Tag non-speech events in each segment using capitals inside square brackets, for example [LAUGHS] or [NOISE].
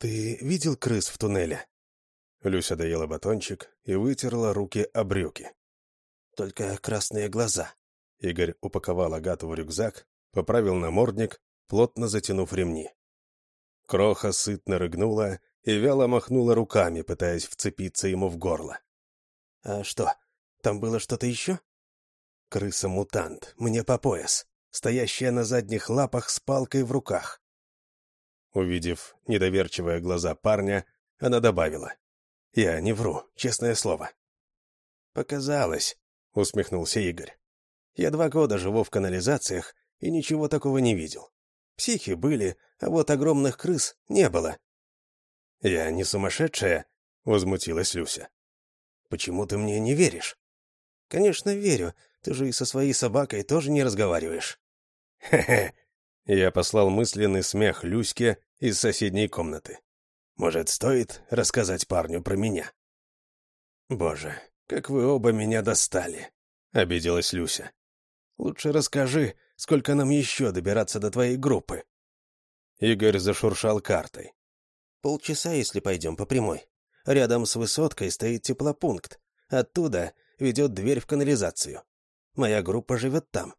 «Ты видел крыс в туннеле?» Люся доела батончик и вытерла руки о брюки. «Только красные глаза». Игорь упаковал Агату в рюкзак, поправил намордник, плотно затянув ремни. Кроха сытно рыгнула и вяло махнула руками, пытаясь вцепиться ему в горло. «А что, там было что-то еще?» «Крыса-мутант, мне по пояс, стоящая на задних лапах с палкой в руках». Увидев недоверчивые глаза парня, она добавила. «Я не вру, честное слово». «Показалось», — усмехнулся Игорь. «Я два года живу в канализациях и ничего такого не видел. Психи были, а вот огромных крыс не было. «Я не сумасшедшая?» — возмутилась Люся. «Почему ты мне не веришь?» «Конечно, верю. Ты же и со своей собакой тоже не разговариваешь». «Хе-хе!» Я послал мысленный смех Люське из соседней комнаты. «Может, стоит рассказать парню про меня?» «Боже, как вы оба меня достали!» — обиделась Люся. «Лучше расскажи, сколько нам еще добираться до твоей группы?» Игорь зашуршал картой. Полчаса, если пойдем по прямой. Рядом с высоткой стоит теплопункт. Оттуда ведет дверь в канализацию. Моя группа живет там».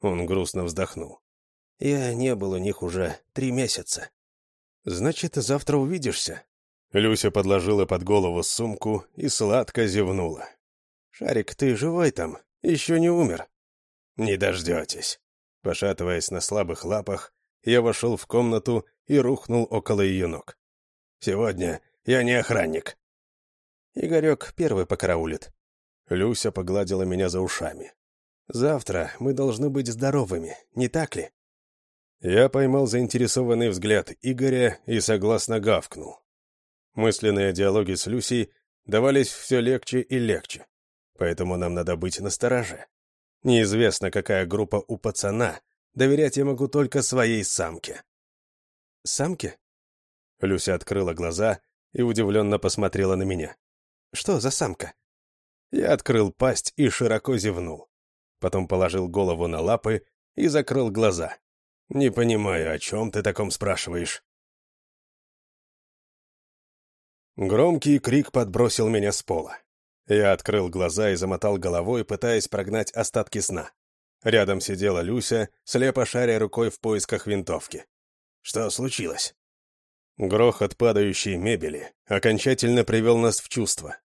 Он грустно вздохнул. «Я не был у них уже три месяца». «Значит, завтра увидишься?» Люся подложила под голову сумку и сладко зевнула. «Шарик, ты живой там? Еще не умер?» «Не дождетесь». Пошатываясь на слабых лапах, я вошел в комнату и рухнул около ее ног. «Сегодня я не охранник». Игорек первый покараулит. Люся погладила меня за ушами. «Завтра мы должны быть здоровыми, не так ли?» Я поймал заинтересованный взгляд Игоря и согласно гавкнул. Мысленные диалоги с Люсей давались все легче и легче, поэтому нам надо быть настороже. Неизвестно, какая группа у пацана, доверять я могу только своей самке. «Самке?» Люся открыла глаза и удивленно посмотрела на меня. «Что за самка?» Я открыл пасть и широко зевнул. Потом положил голову на лапы и закрыл глаза. «Не понимаю, о чем ты таком спрашиваешь?» Громкий крик подбросил меня с пола. Я открыл глаза и замотал головой, пытаясь прогнать остатки сна. Рядом сидела Люся, слепо шаря рукой в поисках винтовки. Что случилось? Грохот падающей мебели окончательно привел нас в чувство.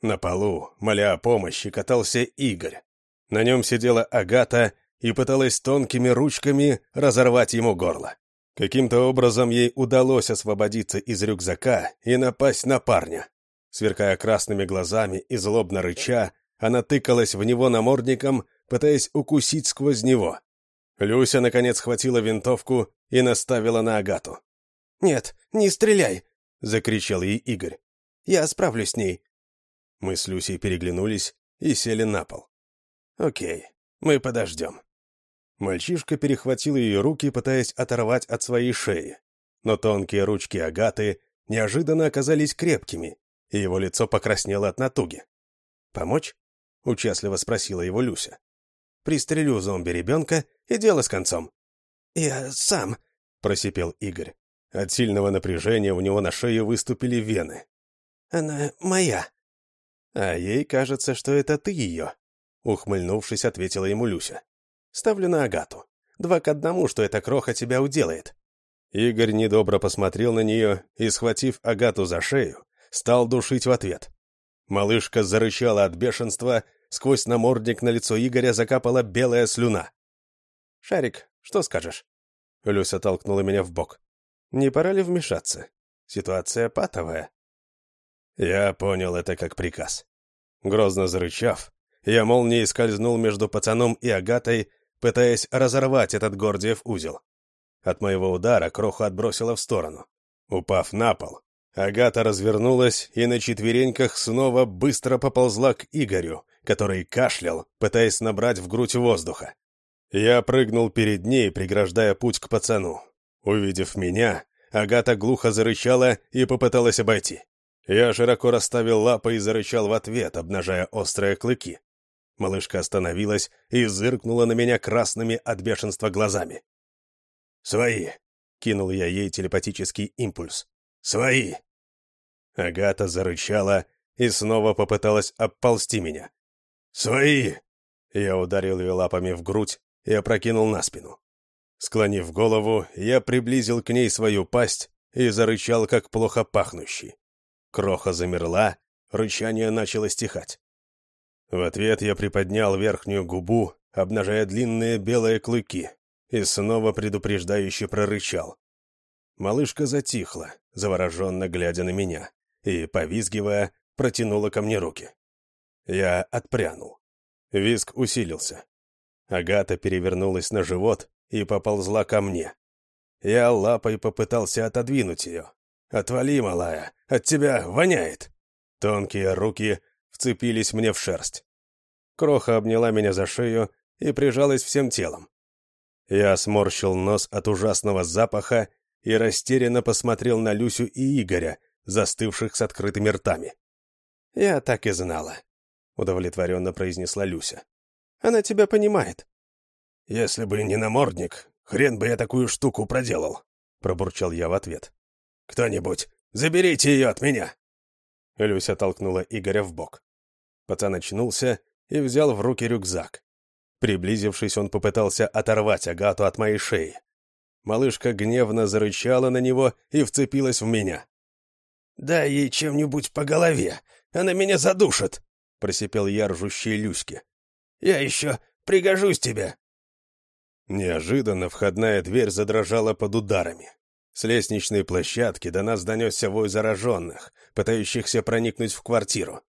На полу, моля о помощи, катался Игорь. На нем сидела Агата и пыталась тонкими ручками разорвать ему горло. Каким-то образом ей удалось освободиться из рюкзака и напасть на парня. Сверкая красными глазами и злобно рыча, она тыкалась в него намордником, пытаясь укусить сквозь него. Люся, наконец, схватила винтовку и наставила на Агату. «Нет, не стреляй!» — закричал ей Игорь. «Я справлюсь с ней». Мы с Люсей переглянулись и сели на пол. «Окей, мы подождем». Мальчишка перехватил ее руки, пытаясь оторвать от своей шеи. Но тонкие ручки Агаты неожиданно оказались крепкими, и его лицо покраснело от натуги. «Помочь?» — участливо спросила его Люся. «Пристрелю зомби-ребенка, и дело с концом». «Я сам», — просипел Игорь. От сильного напряжения у него на шее выступили вены. «Она моя». «А ей кажется, что это ты ее», — ухмыльнувшись, ответила ему Люся. «Ставлю на Агату. Два к одному, что эта кроха тебя уделает». Игорь недобро посмотрел на нее и, схватив Агату за шею, стал душить в ответ. Малышка зарычала от бешенства, сквозь намордник на лицо Игоря закапала белая слюна. «Шарик, что скажешь?» Люся толкнула меня в бок. «Не пора ли вмешаться? Ситуация патовая». Я понял это как приказ. Грозно зарычав, я молнией скользнул между пацаном и Агатой, пытаясь разорвать этот Гордиев узел. От моего удара кроху отбросило в сторону. Упав на пол, Агата развернулась и на четвереньках снова быстро поползла к Игорю, который кашлял, пытаясь набрать в грудь воздуха. Я прыгнул перед ней, преграждая путь к пацану. Увидев меня, Агата глухо зарычала и попыталась обойти. Я широко расставил лапы и зарычал в ответ, обнажая острые клыки. Малышка остановилась и зыркнула на меня красными от бешенства глазами. «Свои!» — кинул я ей телепатический импульс. «Свои!» Агата зарычала и снова попыталась обползти меня. «Свои!» Я ударил ее лапами в грудь и опрокинул на спину. Склонив голову, я приблизил к ней свою пасть и зарычал, как плохо пахнущий. Кроха замерла, рычание начало стихать. В ответ я приподнял верхнюю губу, обнажая длинные белые клыки, и снова предупреждающе прорычал. Малышка затихла, завороженно глядя на меня, и, повизгивая, протянула ко мне руки. Я отпрянул. Визг усилился. Агата перевернулась на живот и поползла ко мне. Я лапой попытался отодвинуть ее. «Отвали, малая, от тебя воняет!» Тонкие руки вцепились мне в шерсть. Кроха обняла меня за шею и прижалась всем телом. Я сморщил нос от ужасного запаха и растерянно посмотрел на Люсю и Игоря, застывших с открытыми ртами. «Я так и знала», — удовлетворенно произнесла Люся. «Она тебя понимает». «Если бы не намордник, хрен бы я такую штуку проделал», — пробурчал я в ответ. «Кто-нибудь, заберите ее от меня!» Люся толкнула Игоря в бок. Пацан очнулся и взял в руки рюкзак. Приблизившись, он попытался оторвать Агату от моей шеи. Малышка гневно зарычала на него и вцепилась в меня. «Дай ей чем-нибудь по голове, она меня задушит!» — просипел я ржущей Люське. «Я еще пригожусь тебе!» Неожиданно входная дверь задрожала под ударами. С лестничной площадки до нас донесся вой зараженных, пытающихся проникнуть в квартиру.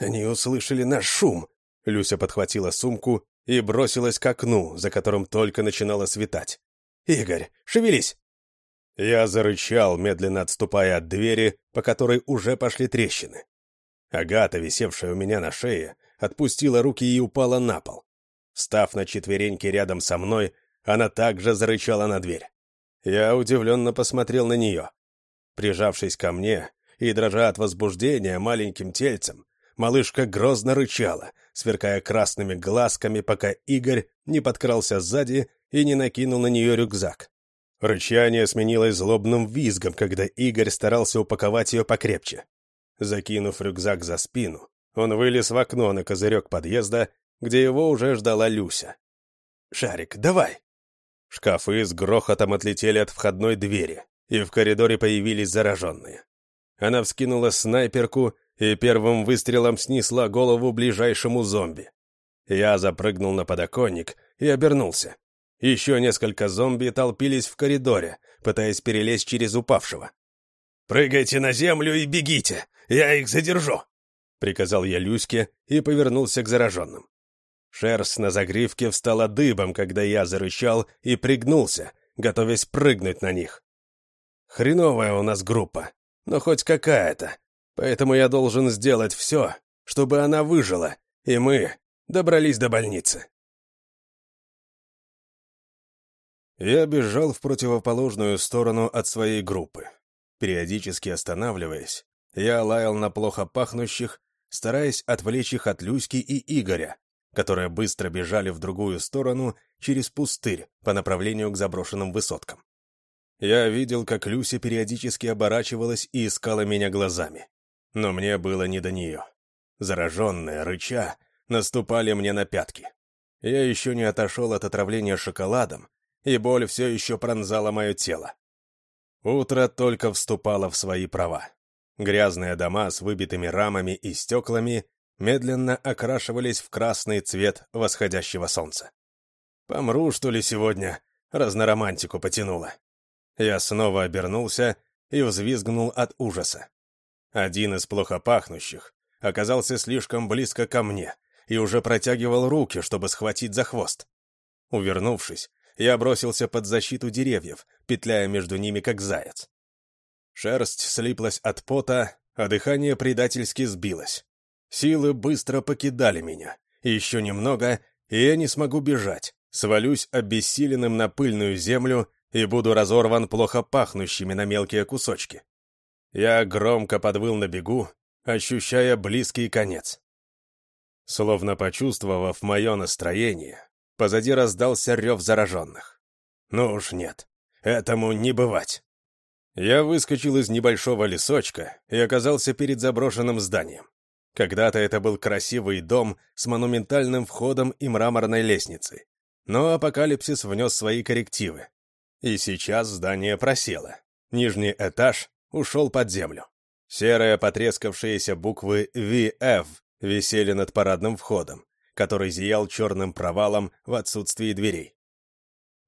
Они услышали наш шум. Люся подхватила сумку и бросилась к окну, за которым только начинало светать. «Игорь, шевелись!» Я зарычал, медленно отступая от двери, по которой уже пошли трещины. Агата, висевшая у меня на шее, отпустила руки и упала на пол. Став на четвереньки рядом со мной, она также зарычала на дверь. Я удивленно посмотрел на нее. Прижавшись ко мне и дрожа от возбуждения маленьким тельцем, малышка грозно рычала, сверкая красными глазками, пока Игорь не подкрался сзади и не накинул на нее рюкзак. Рычание сменилось злобным визгом, когда Игорь старался упаковать ее покрепче. Закинув рюкзак за спину, он вылез в окно на козырек подъезда, где его уже ждала Люся. «Шарик, давай!» Шкафы с грохотом отлетели от входной двери, и в коридоре появились зараженные. Она вскинула снайперку и первым выстрелом снесла голову ближайшему зомби. Я запрыгнул на подоконник и обернулся. Еще несколько зомби толпились в коридоре, пытаясь перелезть через упавшего. «Прыгайте на землю и бегите! Я их задержу!» — приказал я Люське и повернулся к зараженным. Шерсть на загривке встала дыбом, когда я зарычал и пригнулся, готовясь прыгнуть на них. Хреновая у нас группа, но хоть какая-то. Поэтому я должен сделать все, чтобы она выжила, и мы добрались до больницы. Я бежал в противоположную сторону от своей группы. Периодически останавливаясь, я лаял на плохо пахнущих, стараясь отвлечь их от Люськи и Игоря, которые быстро бежали в другую сторону через пустырь по направлению к заброшенным высоткам. Я видел, как Люся периодически оборачивалась и искала меня глазами. Но мне было не до нее. Зараженные, рыча, наступали мне на пятки. Я еще не отошел от отравления шоколадом, и боль все еще пронзала мое тело. Утро только вступало в свои права. Грязные дома с выбитыми рамами и стеклами медленно окрашивались в красный цвет восходящего солнца. «Помру, что ли, сегодня?» — разноромантику потянуло. Я снова обернулся и взвизгнул от ужаса. Один из плохо пахнущих оказался слишком близко ко мне и уже протягивал руки, чтобы схватить за хвост. Увернувшись, я бросился под защиту деревьев, петляя между ними, как заяц. Шерсть слиплась от пота, а дыхание предательски сбилось. Силы быстро покидали меня. Еще немного, и я не смогу бежать. Свалюсь обессиленным на пыльную землю и буду разорван плохо пахнущими на мелкие кусочки. Я громко подвыл на бегу, ощущая близкий конец. Словно почувствовав мое настроение, позади раздался рев зараженных. Ну уж нет, этому не бывать. Я выскочил из небольшого лесочка и оказался перед заброшенным зданием. Когда-то это был красивый дом с монументальным входом и мраморной лестницей. Но апокалипсис внес свои коррективы. И сейчас здание просело. Нижний этаж ушел под землю. Серые потрескавшиеся буквы VF висели над парадным входом, который зиял черным провалом в отсутствии дверей.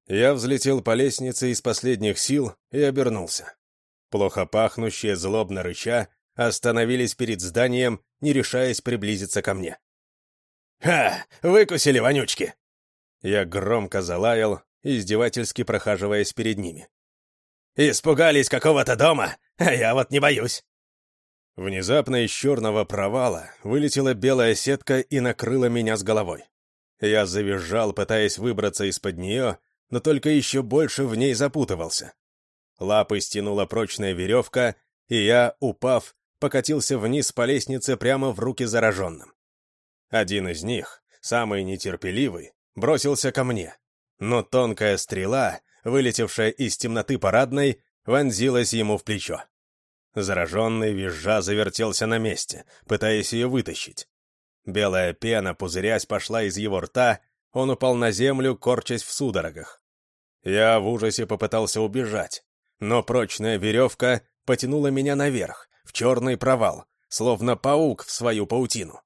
Я взлетел по лестнице из последних сил и обернулся. Плохо пахнущие, злобно рыча, остановились перед зданием, не решаясь приблизиться ко мне. «Ха! Выкусили, вонючки!» Я громко залаял, издевательски прохаживаясь перед ними. «Испугались какого-то дома, а я вот не боюсь!» Внезапно из черного провала вылетела белая сетка и накрыла меня с головой. Я завизжал, пытаясь выбраться из-под нее, но только еще больше в ней запутывался. Лапы стянула прочная веревка, и я, упав, покатился вниз по лестнице прямо в руки зараженным. Один из них, самый нетерпеливый, бросился ко мне, но тонкая стрела, вылетевшая из темноты парадной, вонзилась ему в плечо. Зараженный визжа завертелся на месте, пытаясь ее вытащить. Белая пена, пузырясь, пошла из его рта, он упал на землю, корчась в судорогах. Я в ужасе попытался убежать, но прочная веревка потянула меня наверх, в черный провал, словно паук в свою паутину.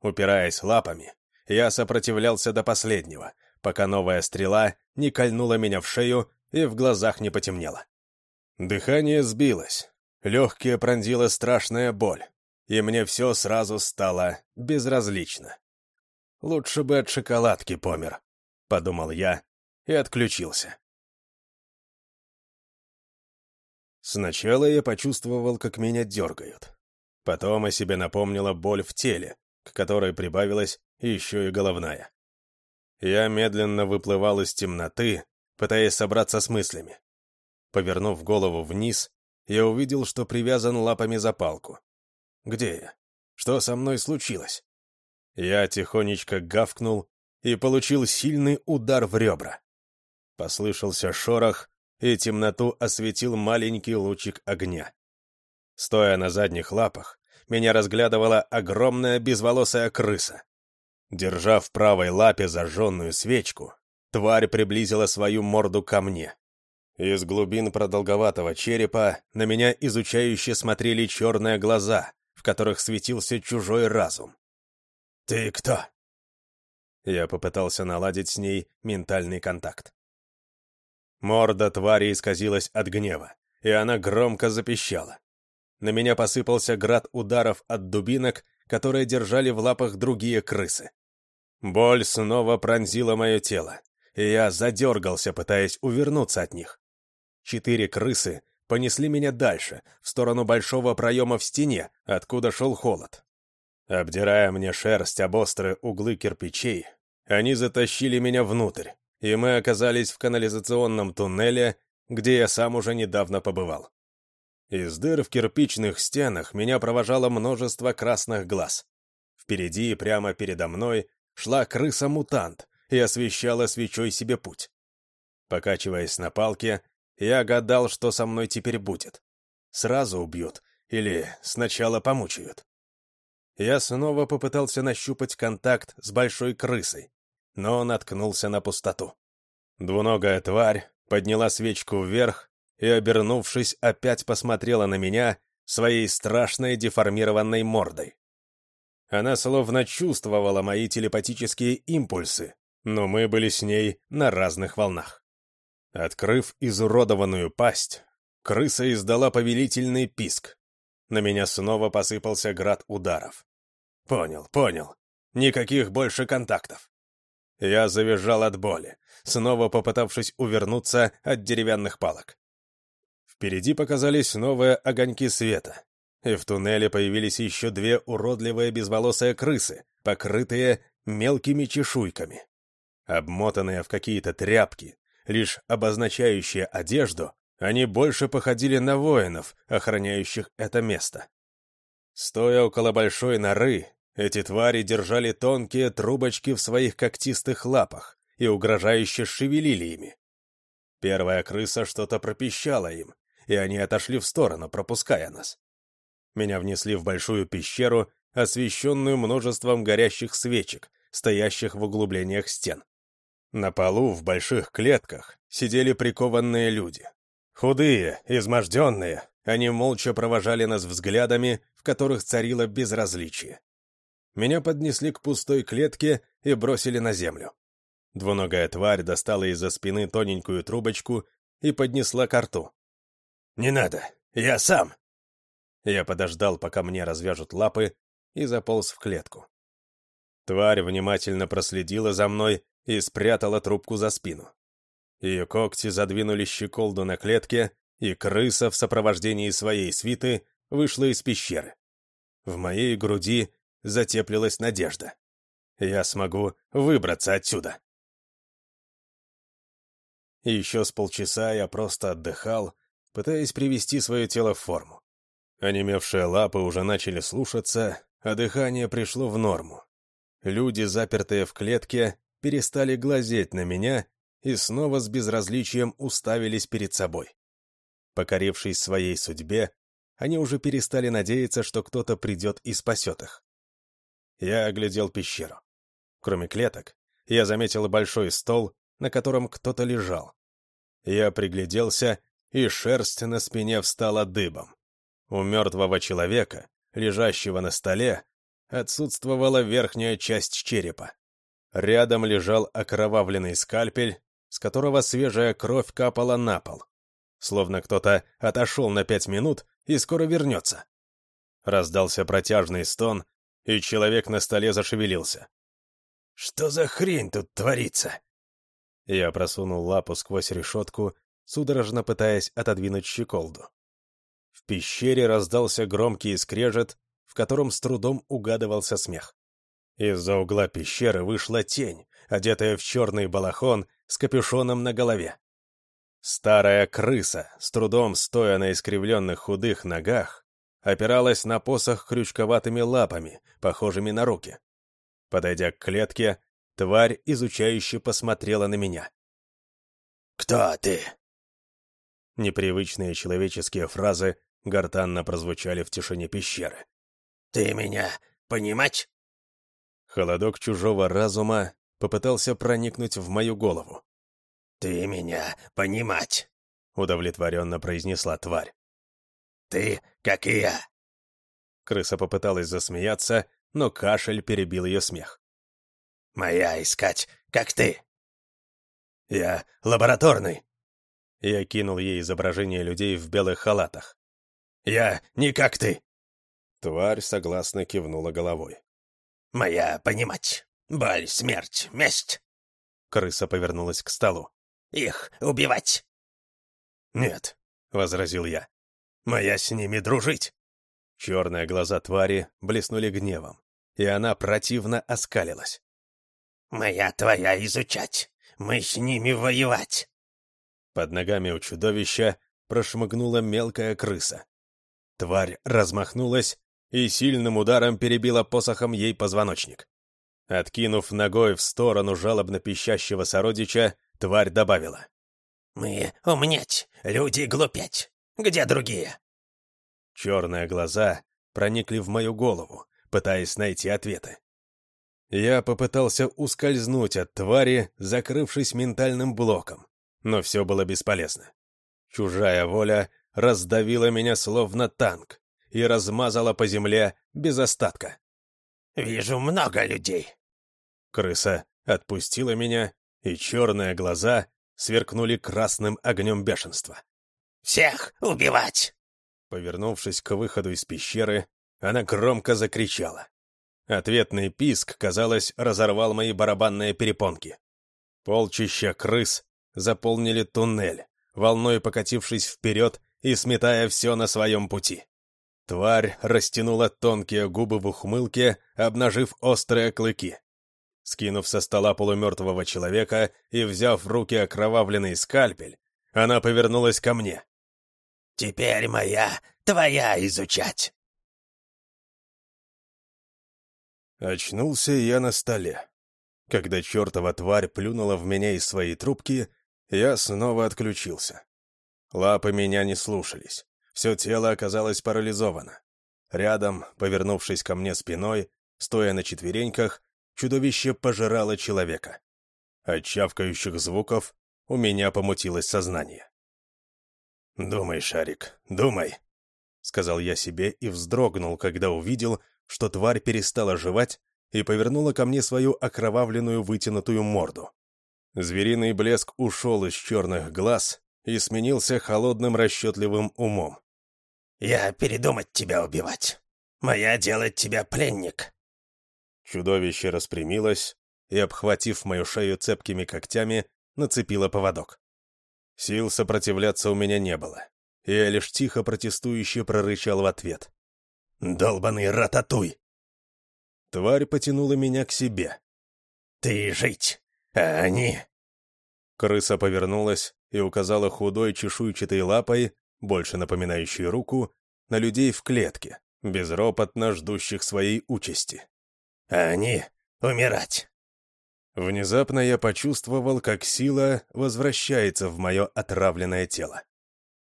Упираясь лапами, я сопротивлялся до последнего, пока новая стрела не кольнула меня в шею и в глазах не потемнело. Дыхание сбилось, легкие пронзила страшная боль, и мне все сразу стало безразлично. «Лучше бы от шоколадки помер», — подумал я, и отключился. Сначала я почувствовал, как меня дергают. Потом о себе напомнила боль в теле, к которой прибавилась еще и головная. Я медленно выплывал из темноты, пытаясь собраться с мыслями. Повернув голову вниз, я увидел, что привязан лапами за палку. Где я? Что со мной случилось? Я тихонечко гавкнул и получил сильный удар в ребра. Послышался шорох, и темноту осветил маленький лучик огня. Стоя на задних лапах, меня разглядывала огромная безволосая крыса. Держа в правой лапе зажженную свечку, тварь приблизила свою морду ко мне. Из глубин продолговатого черепа на меня изучающе смотрели черные глаза, в которых светился чужой разум. «Ты кто?» Я попытался наладить с ней ментальный контакт. Морда твари исказилась от гнева, и она громко запищала. На меня посыпался град ударов от дубинок, которые держали в лапах другие крысы. Боль снова пронзила мое тело, и я задергался, пытаясь увернуться от них. Четыре крысы понесли меня дальше, в сторону большого проема в стене, откуда шел холод. Обдирая мне шерсть об острые углы кирпичей, они затащили меня внутрь, и мы оказались в канализационном туннеле, где я сам уже недавно побывал. Из дыр в кирпичных стенах меня провожало множество красных глаз. Впереди, прямо передо мной, шла крыса-мутант и освещала свечой себе путь. Покачиваясь на палке, я гадал, что со мной теперь будет. Сразу убьют или сначала помучают. Я снова попытался нащупать контакт с большой крысой, но наткнулся на пустоту. Двуногая тварь подняла свечку вверх и, обернувшись, опять посмотрела на меня своей страшной деформированной мордой. Она словно чувствовала мои телепатические импульсы, но мы были с ней на разных волнах. Открыв изуродованную пасть, крыса издала повелительный писк. На меня снова посыпался град ударов. Понял, понял. Никаких больше контактов. Я завизжал от боли, снова попытавшись увернуться от деревянных палок. Впереди показались новые огоньки света, и в туннеле появились еще две уродливые безволосые крысы, покрытые мелкими чешуйками. Обмотанные в какие-то тряпки, лишь обозначающие одежду, они больше походили на воинов, охраняющих это место. Стоя около большой норы, эти твари держали тонкие трубочки в своих когтистых лапах и угрожающе шевелили ими. Первая крыса что-то пропищала им, и они отошли в сторону, пропуская нас. Меня внесли в большую пещеру, освещенную множеством горящих свечек, стоящих в углублениях стен. На полу в больших клетках сидели прикованные люди. Худые, изможденные, они молча провожали нас взглядами, в которых царило безразличие. Меня поднесли к пустой клетке и бросили на землю. Двуногая тварь достала из-за спины тоненькую трубочку и поднесла к рту. «Не надо, я сам!» Я подождал, пока мне развяжут лапы, и заполз в клетку. Тварь внимательно проследила за мной и спрятала трубку за спину. Ее когти задвинули щеколду на клетке, и крыса в сопровождении своей свиты вышла из пещеры. В моей груди затеплилась надежда. Я смогу выбраться отсюда. Еще с полчаса я просто отдыхал, пытаясь привести свое тело в форму. Онемевшие лапы уже начали слушаться, а дыхание пришло в норму. Люди, запертые в клетке, перестали глазеть на меня и снова с безразличием уставились перед собой. Покорившись своей судьбе, они уже перестали надеяться, что кто-то придет и спасет их. Я оглядел пещеру. Кроме клеток, я заметил большой стол, на котором кто-то лежал. Я пригляделся, и шерсть на спине встала дыбом. У мертвого человека, лежащего на столе, отсутствовала верхняя часть черепа. Рядом лежал окровавленный скальпель, с которого свежая кровь капала на пол. Словно кто-то отошел на пять минут и скоро вернется. Раздался протяжный стон, и человек на столе зашевелился. «Что за хрень тут творится?» Я просунул лапу сквозь решетку, судорожно пытаясь отодвинуть щеколду. В пещере раздался громкий скрежет, в котором с трудом угадывался смех. Из-за угла пещеры вышла тень, одетая в черный балахон с капюшоном на голове. Старая крыса, с трудом стоя на искривленных худых ногах, опиралась на посох крючковатыми лапами, похожими на руки. Подойдя к клетке, тварь изучающе посмотрела на меня. «Кто ты?» Непривычные человеческие фразы гортанно прозвучали в тишине пещеры. «Ты меня понимать?» Холодок чужого разума попытался проникнуть в мою голову. «Ты меня понимать!» — удовлетворенно произнесла тварь. «Ты, как и я!» Крыса попыталась засмеяться, но кашель перебил ее смех. «Моя искать, как ты!» «Я лабораторный!» Я кинул ей изображение людей в белых халатах. «Я не как ты!» Тварь согласно кивнула головой. «Моя понимать. Боль, смерть, месть!» Крыса повернулась к столу. «Их убивать!» «Нет», — возразил я. «Моя с ними дружить!» Черные глаза твари блеснули гневом, и она противно оскалилась. «Моя твоя изучать! Мы с ними воевать!» Под ногами у чудовища прошмыгнула мелкая крыса. Тварь размахнулась и сильным ударом перебила посохом ей позвоночник. Откинув ногой в сторону жалобно пищащего сородича, тварь добавила. «Мы умнеть, люди глупеть. Где другие?» Черные глаза проникли в мою голову, пытаясь найти ответы. Я попытался ускользнуть от твари, закрывшись ментальным блоком но все было бесполезно. Чужая воля раздавила меня словно танк и размазала по земле без остатка. «Вижу много людей». Крыса отпустила меня, и черные глаза сверкнули красным огнем бешенства. «Всех убивать!» Повернувшись к выходу из пещеры, она громко закричала. Ответный писк, казалось, разорвал мои барабанные перепонки. Полчища крыс заполнили туннель, волной покатившись вперед и сметая все на своем пути. Тварь растянула тонкие губы в ухмылке, обнажив острые клыки. Скинув со стола полумертвого человека и взяв в руки окровавленный скальпель, она повернулась ко мне. «Теперь моя, твоя изучать!» Очнулся я на столе. Когда чертова тварь плюнула в меня из своей трубки, я снова отключился. Лапы меня не слушались. Все тело оказалось парализовано. Рядом, повернувшись ко мне спиной, стоя на четвереньках, чудовище пожирало человека. От чавкающих звуков у меня помутилось сознание. «Думай, Шарик, думай», — сказал я себе и вздрогнул, когда увидел, что тварь перестала жевать и повернула ко мне свою окровавленную вытянутую морду. Звериный блеск ушел из черных глаз и сменился холодным расчетливым умом. «Я передумать тебя убивать. Моя делать тебя пленник». Чудовище распрямилось и, обхватив мою шею цепкими когтями, нацепило поводок. Сил сопротивляться у меня не было. Я лишь тихо протестующе прорычал в ответ. «Долбаный рататуй!» Тварь потянула меня к себе. «Ты жить, а они...» Крыса повернулась и указала худой чешуйчатой лапой, больше напоминающей руку, на людей в клетке, безропотно ждущих своей участи. «А они умирать!» Внезапно я почувствовал, как сила возвращается в мое отравленное тело.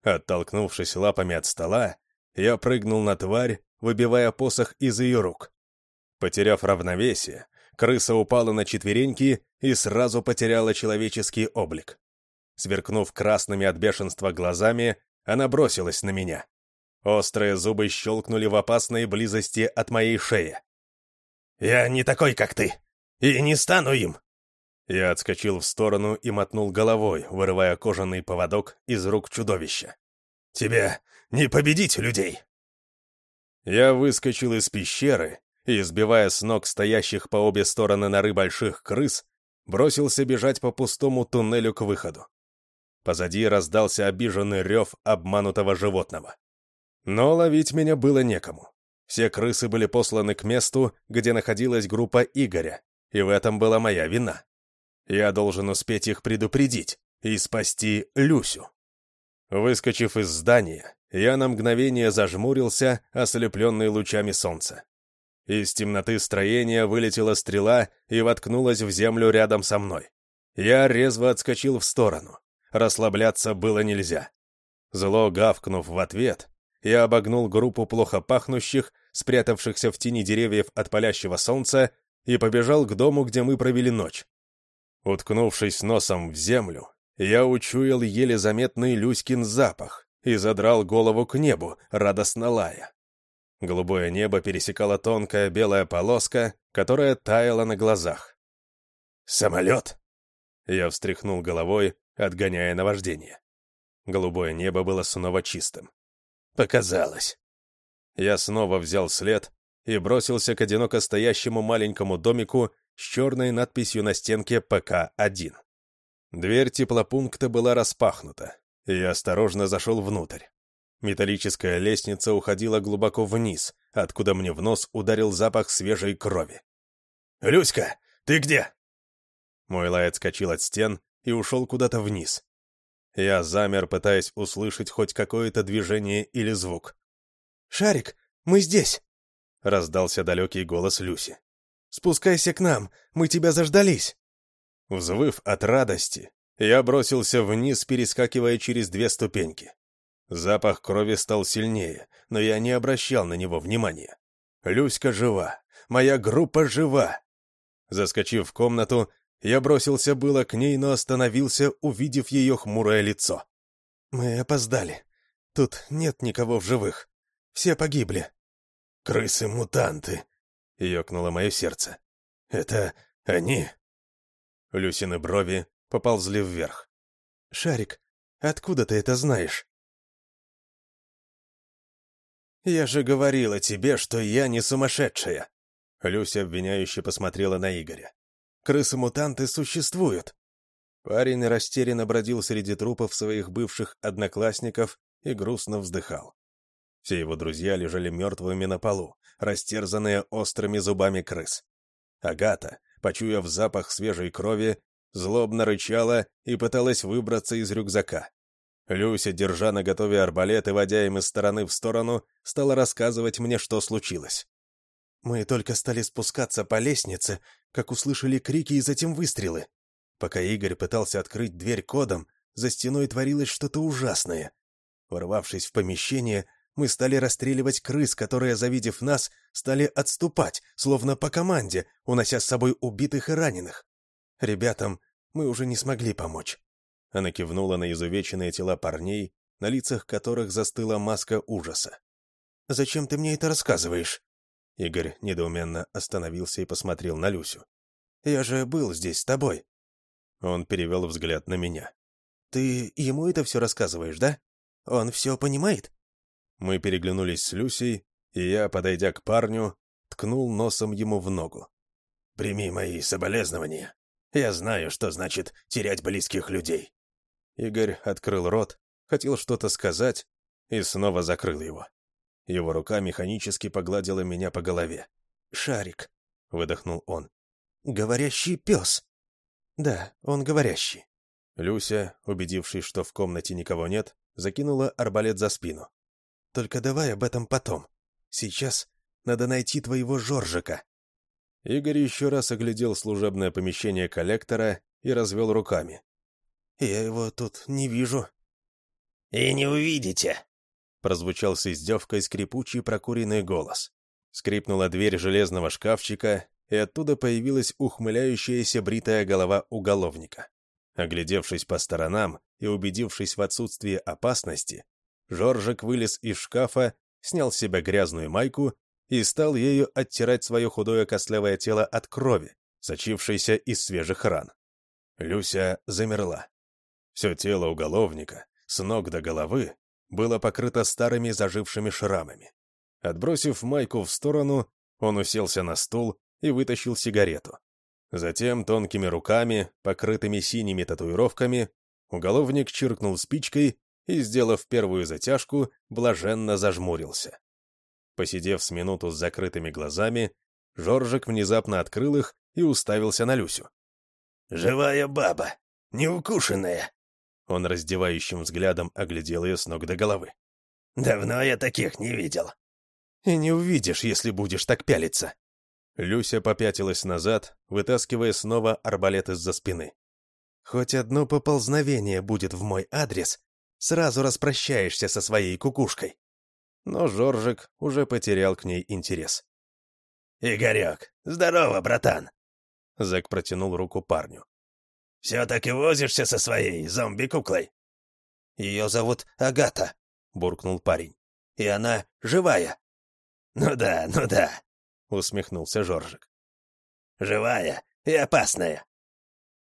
Оттолкнувшись лапами от стола, я прыгнул на тварь, выбивая посох из ее рук. Потеряв равновесие, крыса упала на четвереньки и сразу потеряла человеческий облик. Сверкнув красными от бешенства глазами, она бросилась на меня. Острые зубы щелкнули в опасной близости от моей шеи. «Я не такой, как ты!» И не стану им!» Я отскочил в сторону и мотнул головой, вырывая кожаный поводок из рук чудовища. «Тебе не победить людей!» Я выскочил из пещеры и, сбивая с ног стоящих по обе стороны норы больших крыс, бросился бежать по пустому туннелю к выходу. Позади раздался обиженный рев обманутого животного. Но ловить меня было некому. Все крысы были посланы к месту, где находилась группа Игоря, и в этом была моя вина. Я должен успеть их предупредить и спасти Люсю. Выскочив из здания, я на мгновение зажмурился, ослепленный лучами солнца. Из темноты строения вылетела стрела и воткнулась в землю рядом со мной. Я резво отскочил в сторону. Расслабляться было нельзя. Зло гавкнув в ответ, я обогнул группу плохо пахнущих, спрятавшихся в тени деревьев от палящего солнца, и побежал к дому, где мы провели ночь. Уткнувшись носом в землю, я учуял еле заметный Люськин запах и задрал голову к небу, радостно лая. Голубое небо пересекала тонкая белая полоска, которая таяла на глазах. «Самолет!» Я встряхнул головой, отгоняя наваждение. Голубое небо было снова чистым. «Показалось!» Я снова взял след и бросился к одиноко стоящему маленькому домику с черной надписью на стенке «ПК-1». Дверь теплопункта была распахнута, и я осторожно зашел внутрь. Металлическая лестница уходила глубоко вниз, откуда мне в нос ударил запах свежей крови. «Люська, ты где?» Мой лай отскочил от стен и ушел куда-то вниз. Я замер, пытаясь услышать хоть какое-то движение или звук. «Шарик, мы здесь!» — раздался далекий голос Люси. «Спускайся к нам, мы тебя заждались!» Взвыв от радости, я бросился вниз, перескакивая через две ступеньки. Запах крови стал сильнее, но я не обращал на него внимания. Люська жива, моя группа жива. Заскочив в комнату, я бросился было к ней, но остановился, увидев ее хмурое лицо. «Мы опоздали. Тут нет никого в живых. Все погибли. «Крысы-мутанты!» — ёкнуло мое сердце. «Это они?» Люсины брови поползли вверх. «Шарик, откуда ты это знаешь?» «Я же говорила тебе, что я не сумасшедшая!» Люся обвиняюще посмотрела на Игоря. «Крысы-мутанты существуют!» Парень растерянно бродил среди трупов своих бывших одноклассников и грустно вздыхал. Все его друзья лежали мертвыми на полу, растерзанные острыми зубами крыс. Агата, почуяв запах свежей крови, злобно рычала и пыталась выбраться из рюкзака. Люся, держа на готове арбалет и водя им из стороны в сторону, стала рассказывать мне, что случилось. «Мы только стали спускаться по лестнице, как услышали крики и затем выстрелы. Пока Игорь пытался открыть дверь кодом, за стеной творилось что-то ужасное. Ворвавшись в помещение, мы стали расстреливать крыс, которые, завидев нас, стали отступать, словно по команде, унося с собой убитых и раненых. Ребятам мы уже не смогли помочь. Она кивнула на изувеченные тела парней, на лицах которых застыла маска ужаса. «Зачем ты мне это рассказываешь?» Игорь недоуменно остановился и посмотрел на Люсю. «Я же был здесь с тобой». Он перевел взгляд на меня. «Ты ему это все рассказываешь, да? Он все понимает?» Мы переглянулись с Люсей, и я, подойдя к парню, ткнул носом ему в ногу. «Прими мои соболезнования. Я знаю, что значит терять близких людей». Игорь открыл рот, хотел что-то сказать и снова закрыл его. Его рука механически погладила меня по голове. «Шарик», — выдохнул он. «Говорящий пес». «Да, он говорящий». Люся, убедившись, что в комнате никого нет, закинула арбалет за спину. «Только давай об этом потом. Сейчас надо найти твоего Жоржика». Игорь еще раз оглядел служебное помещение коллектора и развел руками. «Я его тут не вижу». «И не увидите», прозвучал с издевкой скрипучий прокуренный голос. Скрипнула дверь железного шкафчика, и оттуда появилась ухмыляющаяся бритая голова уголовника. Оглядевшись по сторонам и убедившись в отсутствии опасности, Жоржик вылез из шкафа, снял с себя грязную майку и стал ею оттирать свое худое костлявое тело от крови, сочившейся из свежих ран. Люся замерла. Все тело уголовника, с ног до головы, было покрыто старыми зажившими шрамами. Отбросив майку в сторону, он уселся на стул и вытащил сигарету. Затем тонкими руками, покрытыми синими татуировками, уголовник чиркнул спичкой и, сделав первую затяжку, блаженно зажмурился. Посидев с минуту с закрытыми глазами, Жоржик внезапно открыл их и уставился на Люсю. «Живая баба, неукушенная!» Он раздевающим взглядом оглядел ее с ног до головы. «Давно я таких не видел». «И не увидишь, если будешь так пялиться». Люся попятилась назад, вытаскивая снова арбалет из-за спины. «Хоть одно поползновение будет в мой адрес, сразу распрощаешься со своей кукушкой». Но Жоржик уже потерял к ней интерес. «Игорек, здорово, братан!» Зэк протянул руку парню. Все так и возишься со своей зомби-куклой?» «Ее зовут Агата», — буркнул парень. «И она живая». «Ну да, ну да», — усмехнулся Жоржик. «Живая и опасная».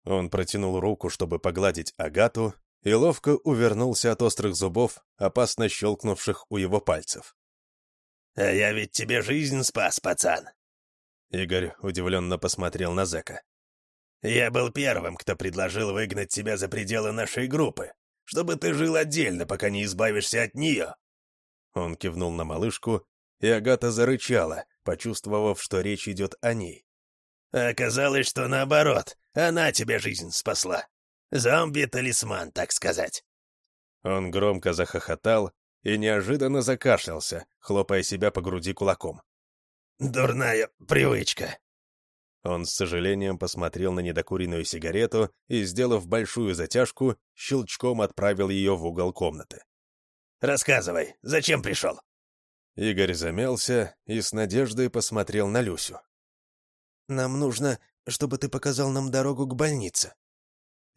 Он протянул руку, чтобы погладить Агату, и ловко увернулся от острых зубов, опасно щелкнувших у его пальцев. «А я ведь тебе жизнь спас, пацан!» Игорь удивленно посмотрел на зэка. Я был первым, кто предложил выгнать тебя за пределы нашей группы, чтобы ты жил отдельно, пока не избавишься от нее». Он кивнул на малышку, и Агата зарычала, почувствовав, что речь идет о ней. оказалось, что наоборот, она тебе жизнь спасла. Зомби-талисман, так сказать. Он громко захохотал и неожиданно закашлялся, хлопая себя по груди кулаком. «Дурная привычка», он с сожалением посмотрел на недокуренную сигарету и, сделав большую затяжку, щелчком отправил ее в угол комнаты. «Рассказывай, зачем пришел?» Игорь замялся и с надеждой посмотрел на Люсю. «Нам нужно, чтобы ты показал нам дорогу к больнице».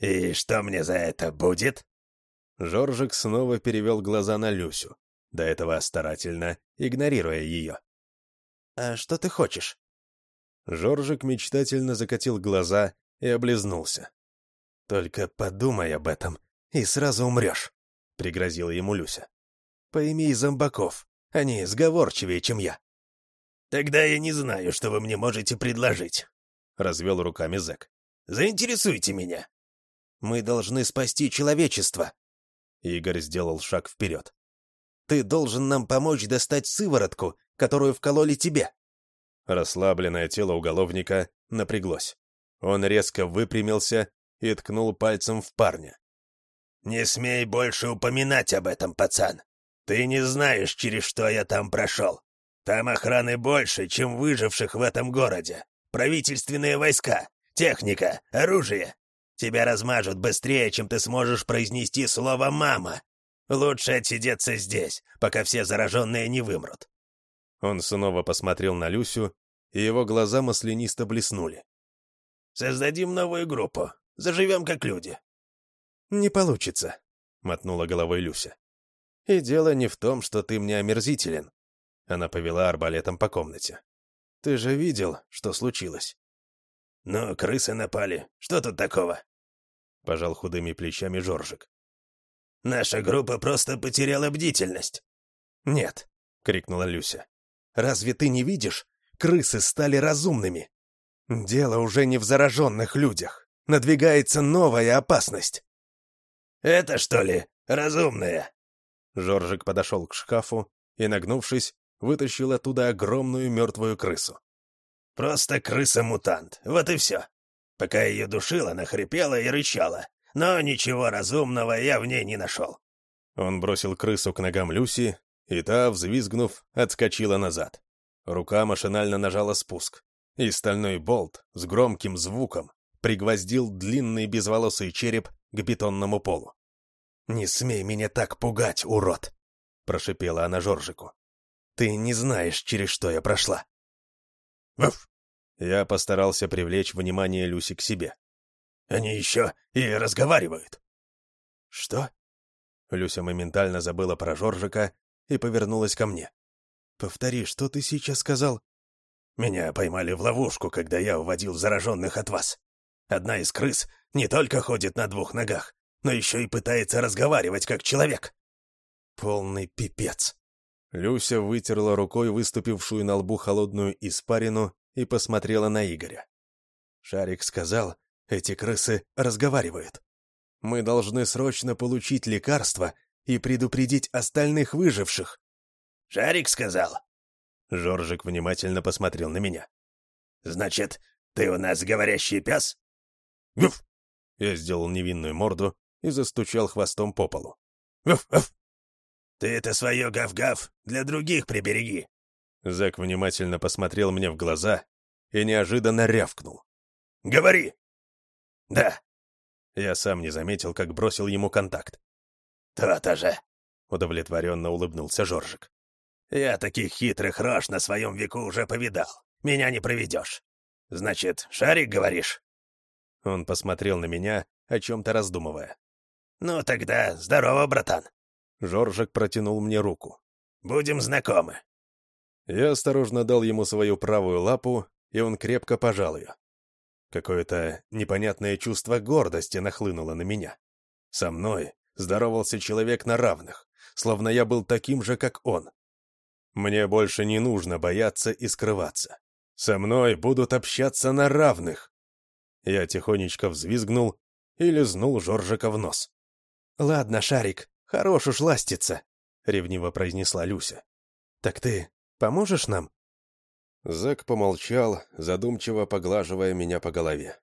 «И что мне за это будет?» Жоржик снова перевел глаза на Люсю, до этого старательно игнорируя ее. «А что ты хочешь?» Жоржик мечтательно закатил глаза и облизнулся. «Только подумай об этом, и сразу умрешь», — пригрозила ему Люся. «Пойми зомбаков, они сговорчивее, чем я». «Тогда я не знаю, что вы мне можете предложить», — развел руками зэк. «Заинтересуйте меня». «Мы должны спасти человечество», — Игорь сделал шаг вперед. «Ты должен нам помочь достать сыворотку, которую вкололи тебе». Расслабленное тело уголовника напряглось. Он резко выпрямился и ткнул пальцем в парня. «Не смей больше упоминать об этом, пацан. Ты не знаешь, через что я там прошел. Там охраны больше, чем выживших в этом городе. Правительственные войска, техника, оружие. Тебя размажут быстрее, чем ты сможешь произнести слово «мама». Лучше отсидеться здесь, пока все зараженные не вымрут». Он снова посмотрел на Люсю, и его глаза маслянисто блеснули. «Создадим новую группу. Заживем как люди». «Не получится», — мотнула головой Люся. «И дело не в том, что ты мне омерзителен». Она повела арбалетом по комнате. «Ты же видел, что случилось?» «Ну, крысы напали. Что тут такого?» Пожал худыми плечами Жоржик. «Наша группа просто потеряла бдительность». «Нет», — крикнула Люся. «Разве ты не видишь? Крысы стали разумными. Дело уже не в зараженных людях. Надвигается новая опасность». «Это, что ли, разумная?» Жоржик подошел к шкафу и, нагнувшись, вытащил оттуда огромную мертвую крысу. «Просто крыса-мутант, вот и все. Пока ее душила, она хрипела и рычала, но ничего разумного я в ней не нашел». Он бросил крысу к ногам Люси, и та, взвизгнув, отскочила назад. Рука машинально нажала спуск, и стальной болт с громким звуком пригвоздил длинный безволосый череп к бетонному полу. «Не смей меня так пугать, урод!» — прошипела она Жоржику. «Ты не знаешь, через что я прошла». «Ваф!» Я постарался привлечь внимание Люси к себе. «Они еще и разговаривают». «Что?» Люся моментально забыла про Жоржика и повернулась ко мне. «Повтори, что ты сейчас сказал?» «Меня поймали в ловушку, когда я уводил зараженных от вас. Одна из крыс не только ходит на двух ногах, но еще и пытается разговаривать как человек». «Полный пипец!» Люся вытерла рукой выступившую на лбу холодную испарину и посмотрела на Игоря. Шарик сказал, эти крысы разговаривают. Мы должны срочно получить лекарство и предупредить остальных выживших. Шарик сказал. Жоржик внимательно посмотрел на меня. Значит, ты у нас говорящий пес? Гуф! Я сделал невинную морду и застучал хвостом по полу. Гуф-гуф! Ты это свое гав-гав для других прибереги. Зак внимательно посмотрел мне в глаза и неожиданно рявкнул. «Говори!» «Да». Я сам не заметил, как бросил ему контакт. «То-то же!» — удовлетворенно улыбнулся Жоржик. «Я таких хитрых рож на своем веку уже повидал. Меня не проведешь. Значит, шарик, говоришь?» Он посмотрел на меня, о чем-то раздумывая. «Ну тогда здорово, братан». Жоржик протянул мне руку. «Будем знакомы». Я осторожно дал ему свою правую лапу, и он крепко пожал ее. Какое-то непонятное чувство гордости нахлынуло на меня. Со мной здоровался человек на равных, словно я был таким же, как он. Мне больше не нужно бояться и скрываться. Со мной будут общаться на равных. Я тихонечко взвизгнул и лизнул Жоржика в нос. «Ладно, Шарик, хорош уж ластиться», — ревниво произнесла Люся. «Так ты Поможешь нам?» Зэк помолчал, задумчиво поглаживая меня по голове.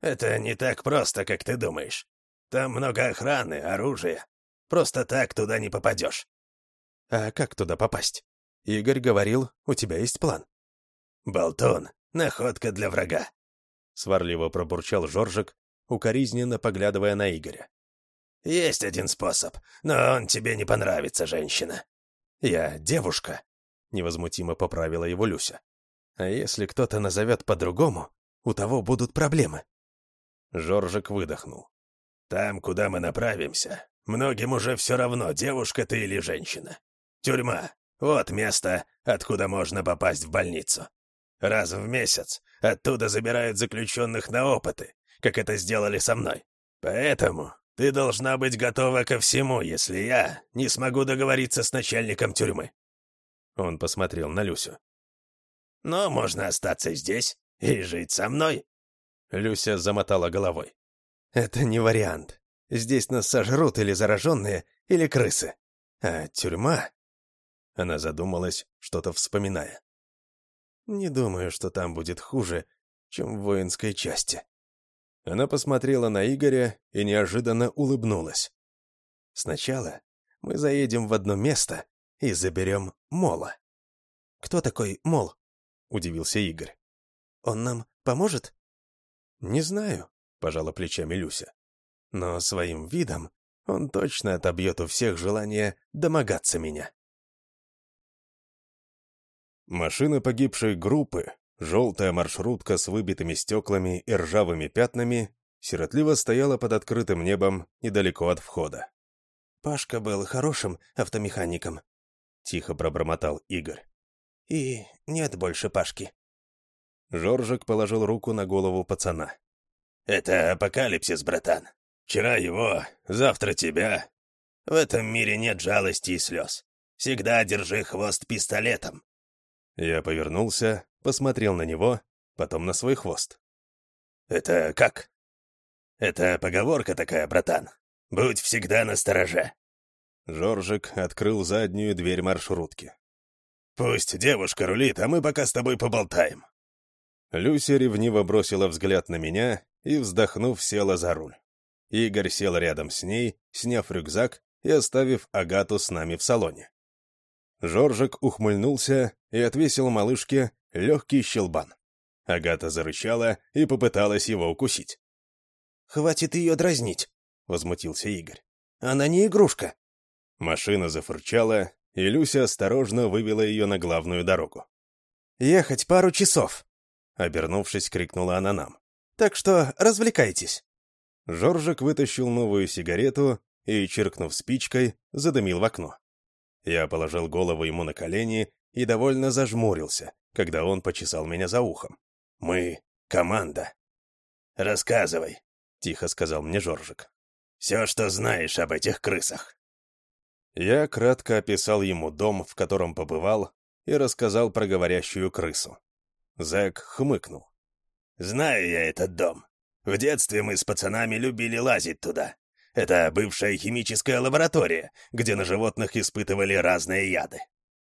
«Это не так просто, как ты думаешь. Там много охраны, оружия. Просто так туда не попадешь». «А как туда попасть? Игорь говорил, у тебя есть план». «Болтун, находка для врага», — сварливо пробурчал Жоржик, укоризненно поглядывая на Игоря. «Есть один способ, но он тебе не понравится, женщина». «Я девушка», невозмутимо поправила его Люся. А если кто-то назовет по-другому, у того будут проблемы. Жоржик выдохнул. Там, куда мы направимся, многим уже все равно, девушка ты или женщина. Тюрьма — вот место, откуда можно попасть в больницу. Раз в месяц оттуда забирают заключенных на опыты, как это сделали со мной. Поэтому ты должна быть готова ко всему, если я не смогу договориться с начальником тюрьмы. Он посмотрел на Люсю. «Но можно остаться здесь и жить со мной». Люся замотала головой. «Это не вариант. Здесь нас сожрут или зараженные, или крысы. А тюрьма...» Она задумалась, что-то вспоминая. «Не думаю, что там будет хуже, чем в воинской части». Она посмотрела на Игоря и неожиданно улыбнулась. «Сначала мы заедем в одно место, и заберем Мола». «Кто такой Мол?» — удивился Игорь. «Он нам поможет?» «Не знаю», — пожала плечами Люся. «Но своим видом он точно отобьет у всех желание домогаться меня». Машина погибшей группы, желтая маршрутка с выбитыми стеклами и ржавыми пятнами, сиротливо стояла под открытым небом недалеко от входа. «Пашка был хорошим автомехаником», — тихо пробормотал Игорь. «И нет больше Пашки». Жоржик положил руку на голову пацана. «Это апокалипсис, братан. Вчера его, завтра тебя. В этом мире нет жалости и слез. Всегда держи хвост пистолетом. Я повернулся, посмотрел на него, потом на свой хвост. «Это как?» «Это поговорка такая, братан. Будь всегда на стороже». Жоржик открыл заднюю дверь маршрутки. «Пусть девушка рулит, а мы пока с тобой поболтаем». Люся ревниво бросила взгляд на меня и, вздохнув, села за руль. Игорь сел рядом с ней, сняв рюкзак и оставив Агату с нами в салоне. Жоржик ухмыльнулся и отвесил малышке легкий щелбан. Агата зарычала и попыталась его укусить. «Хватит ее дразнить», — возмутился Игорь. «Она не игрушка». Машина зафырчала, и Люся осторожно вывела ее на главную дорогу. «Ехать пару часов», — обернувшись, крикнула она нам. «Так что развлекайтесь». Жоржик вытащил новую сигарету и, чиркнув спичкой, задымил в окно. Я положил голову ему на колени и довольно зажмурился, когда он почесал меня за ухом. «Мы — команда». «Рассказывай», — тихо сказал мне Жоржик. «Все, что знаешь об этих крысах». Я кратко описал ему дом, в котором побывал, и рассказал про говорящую крысу. Зэк хмыкнул. «Знаю я этот дом. В детстве мы с пацанами любили лазить туда. Это бывшая химическая лаборатория, где на животных испытывали разные яды.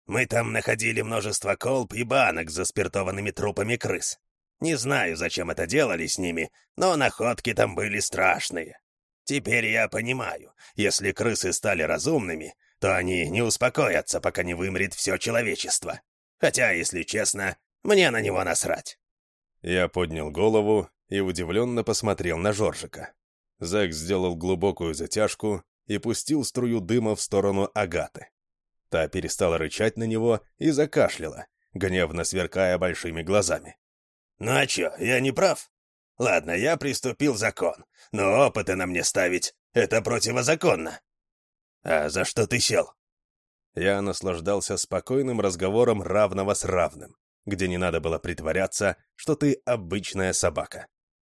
Мы там находили множество колб и банок с заспиртованными трупами крыс. Не знаю, зачем это делали с ними, но находки там были страшные. Теперь я понимаю, если крысы стали разумными, то они не успокоятся, пока не вымрет все человечество. Хотя, если честно, мне на него насрать. Я поднял голову и удивленно посмотрел на Жоржика. Зэк сделал глубокую затяжку и пустил струю дыма в сторону Агаты. Та перестала рычать на него и закашляла, гневно сверкая большими глазами. «Ну а чё, я не прав? Ладно, я приступил закон, но опыты на мне ставить — это противозаконно. А за что ты сел?» Я наслаждался спокойным разговором равного с равным, где не надо было притворяться, что ты обычная собака.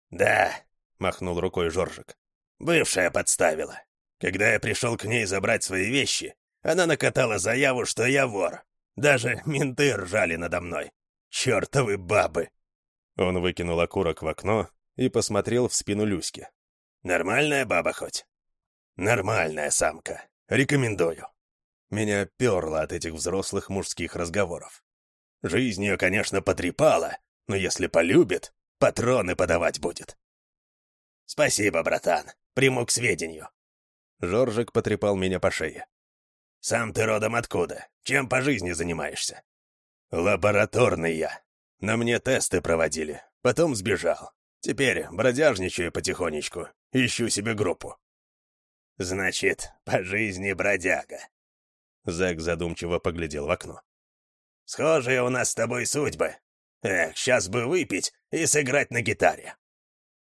«Да», — махнул рукой Жоржик. Бывшая подставила. Когда я пришел к ней забрать свои вещи, она накатала заяву, что я вор. Даже менты ржали надо мной. Чертовы бабы!» Он выкинул окурок в окно и посмотрел в спину Люськи. «Нормальная баба хоть?» «Нормальная самка. Рекомендую». Меня перло от этих взрослых мужских разговоров. Жизнь ее, конечно, потрепала, но если полюбит, патроны подавать будет. «Спасибо, братан. Приму к сведению». Жоржик потрепал меня по шее. «Сам ты родом откуда? Чем по жизни занимаешься?» «Лабораторный я. На мне тесты проводили. Потом сбежал. Теперь бродяжничаю потихонечку. Ищу себе группу». «Значит, по жизни бродяга». Зэк задумчиво поглядел в окно. «Схожие у нас с тобой судьбы. Эх, сейчас бы выпить и сыграть на гитаре».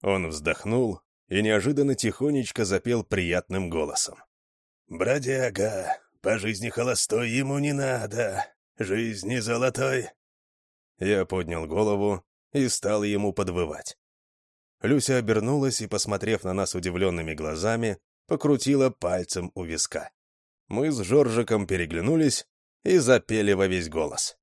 Он вздохнул и неожиданно тихонечко запел приятным голосом. «Бродяга, по жизни холостой ему не надо, жизни золотой». Я поднял голову и стал ему подвывать. Люся обернулась и, посмотрев на нас удивленными глазами, покрутила пальцем у виска. Мы с Жоржиком переглянулись и запели во весь голос.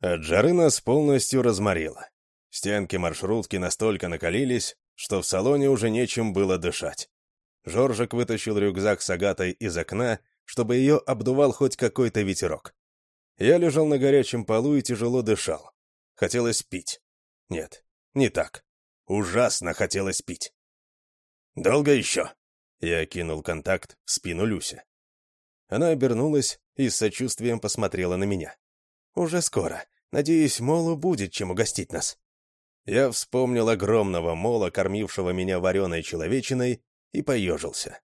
От жары нас полностью разморило. Стенки маршрутки настолько накалились, что в салоне уже нечем было дышать. Жоржик вытащил рюкзак с Агатой из окна, чтобы ее обдувал хоть какой-то ветерок. Я лежал на горячем полу и тяжело дышал. Хотелось пить. Нет, не так. Ужасно хотелось пить. «Долго еще?» Я кинул контакт в спину Люси. Она обернулась и с сочувствием посмотрела на меня. «Уже скоро. Надеюсь, Молу будет чем угостить нас». Я вспомнил огромного мола, кормившего меня вареной человечиной, и поежился.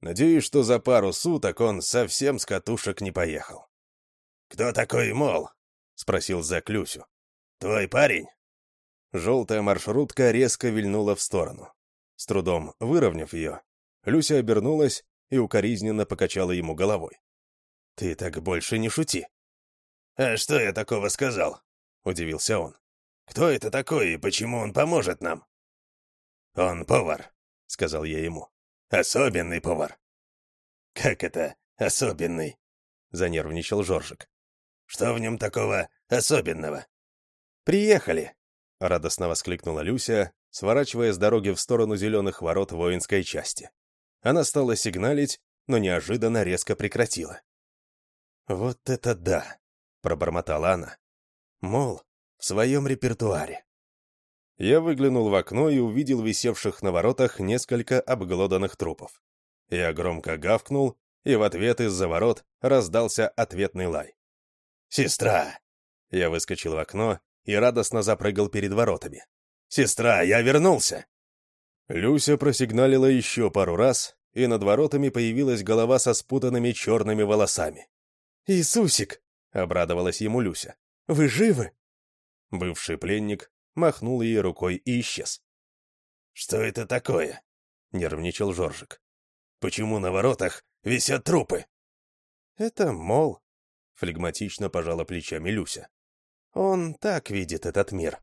Надеюсь, что за пару суток он совсем с катушек не поехал. «Кто такой мол?» — спросил Зак Люсю. «Твой парень?» Желтая маршрутка резко вильнула в сторону. С трудом выровняв ее, Люся обернулась и укоризненно покачала ему головой. «Ты так больше не шути». «А что я такого сказал?» — удивился он. «Кто это такой и почему он поможет нам?» «Он повар», — сказал я ему. «Особенный повар». «Как это особенный?» — занервничал Жоржик. «Что в нем такого особенного?» «Приехали!» — радостно воскликнула Люся, сворачивая с дороги в сторону зеленых ворот воинской части. Она стала сигналить, но неожиданно резко прекратила. «Вот это да!» — пробормотала она. «Мол, в своем репертуаре». Я выглянул в окно и увидел висевших на воротах несколько обглоданных трупов. Я громко гавкнул, и в ответ из-за ворот раздался ответный лай. «Сестра!» Я выскочил в окно и радостно запрыгал перед воротами. «Сестра, я вернулся!» Люся просигналила еще пару раз, и над воротами появилась голова со спутанными черными волосами. «Иисусик!» — обрадовалась ему Люся. «Вы живы?» Бывший пленник махнул ей рукой и исчез. «Что это такое?» — нервничал Жоржик. «Почему на воротах висят трупы?» «Это мол», — флегматично пожала плечами Люся. «Он так видит этот мир».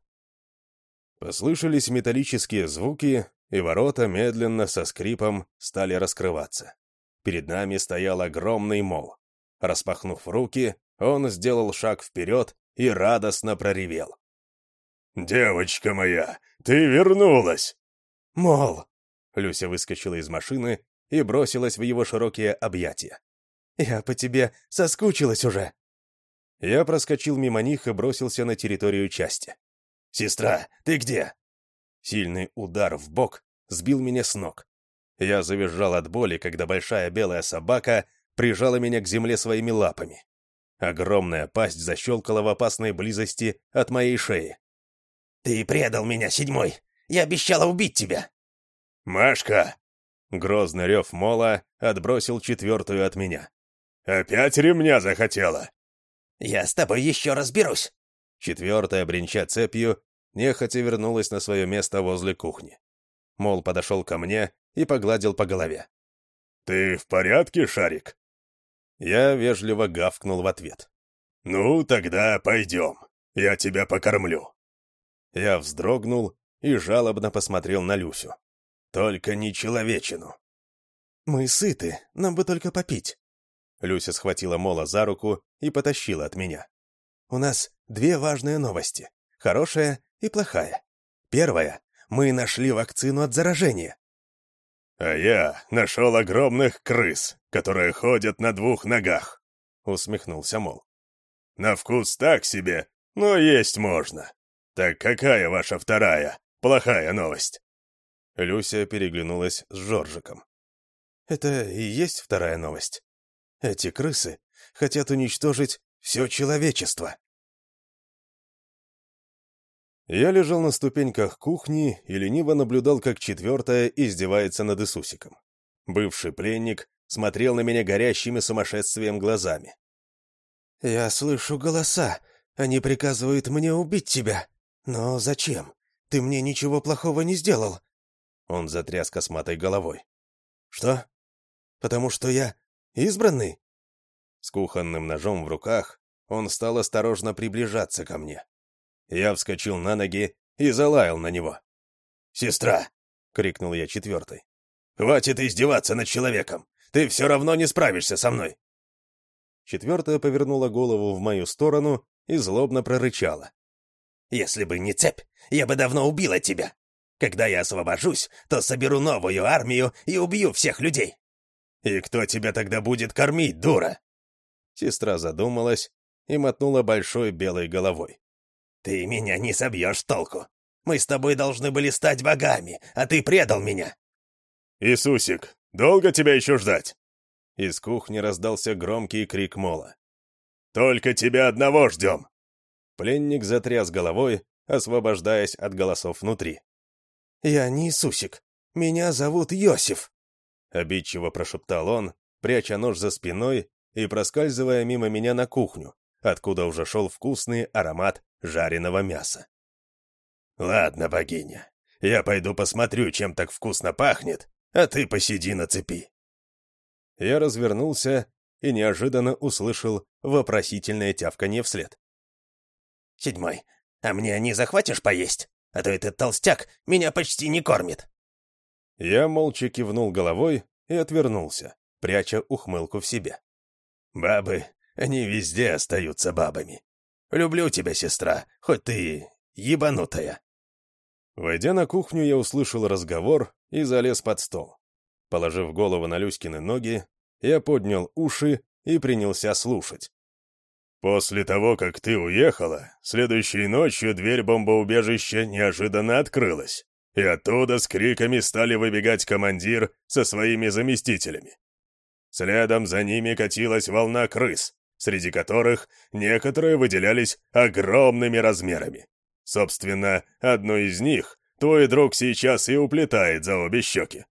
Послышались металлические звуки, и ворота медленно со скрипом стали раскрываться. Перед нами стоял огромный мол. Распахнув руки, он сделал шаг вперед и радостно проревел. «Девочка моя, ты вернулась!» «Мол!» Люся выскочила из машины и бросилась в его широкие объятия. «Я по тебе соскучилась уже!» Я проскочил мимо них и бросился на территорию части. «Сестра, ты где?» Сильный удар в бок сбил меня с ног. Я завизжал от боли, когда большая белая собака прижала меня к земле своими лапами. Огромная пасть защелкала в опасной близости от моей шеи. «Ты предал меня, седьмой! Я обещала убить тебя!» «Машка!» Грозный рев мола отбросил четвертую от меня. «Опять ремня захотела?» «Я с тобой еще разберусь!» Четвертая, бренча цепью, нехотя вернулась на свое место возле кухни. Мол подошел ко мне и погладил по голове. «Ты в порядке, Шарик?» Я вежливо гавкнул в ответ. «Ну, тогда пойдем. Я тебя покормлю». Я вздрогнул и жалобно посмотрел на Люсю. «Только не человечину». «Мы сыты, нам бы только попить». Люся схватила Мола за руку и потащила от меня. «У нас две важные новости. Хорошая и плохая. Первая — мы нашли вакцину от заражения. «А я нашел огромных крыс, которые ходят на двух ногах», — усмехнулся Мол. «На вкус так себе, но есть можно. Так какая ваша вторая, плохая новость?» Люся переглянулась с Жоржиком. «Это и есть вторая новость. Эти крысы хотят уничтожить все человечество». Я лежал на ступеньках кухни и лениво наблюдал, как четвертая издевается над Иисусиком. Бывший пленник смотрел на меня горящими сумасшествием глазами. «Я слышу голоса. Они приказывают мне убить тебя. Но зачем? Ты мне ничего плохого не сделал». Он затряс косматой головой. «Что? Потому что я избранный?» С кухонным ножом в руках он стал осторожно приближаться ко мне. Я вскочил на ноги и залаял на него. «Сестра!» — крикнул я четвертой. «Хватит издеваться над человеком! Ты все равно не справишься со мной!» Четвертая повернула голову в мою сторону и злобно прорычала. «Если бы не цепь, я бы давно убила тебя. Когда я освобожусь, то соберу новую армию и убью всех людей». «И кто тебя тогда будет кормить, дура?» Сестра задумалась и мотнула большой белой головой. «Ты меня не собьешь толку. Мы с тобой должны были стать богами, а ты предал меня». «Иисусик, долго тебя еще ждать?» Из кухни раздался громкий крик Мола. «Только тебя одного ждем!» Пленник затряс головой освобождаясь от голосов внутри. «Я не Иисусик. Меня зовут Йосиф», — обидчиво прошептал он, пряча нож за спиной и проскальзывая мимо меня на кухню, откуда уже шел вкусный аромат жареного мяса. «Ладно, богиня, я пойду посмотрю, чем так вкусно пахнет, а ты посиди на цепи». Я развернулся и неожиданно услышал вопросительное тявканье вслед. «Седьмой, а мне не захватишь поесть? А то этот толстяк меня почти не кормит». Я молча кивнул головой и отвернулся, пряча ухмылку в себе. «Бабы, они везде остаются бабами. Люблю тебя, сестра, хоть ты ебанутая». Войдя на кухню, я услышал разговор и залез под стол. Положив голову на Люськины ноги, я поднял уши и принялся слушать. «После того, как ты уехала, следующей ночью дверь бомбоубежища неожиданно открылась, и оттуда с криками стали выбегать командир со своими заместителями. Следом за ними катилась волна крыс, среди которых некоторые выделялись огромными размерами. Собственно, одну из них твой друг сейчас и уплетает за обе щеки.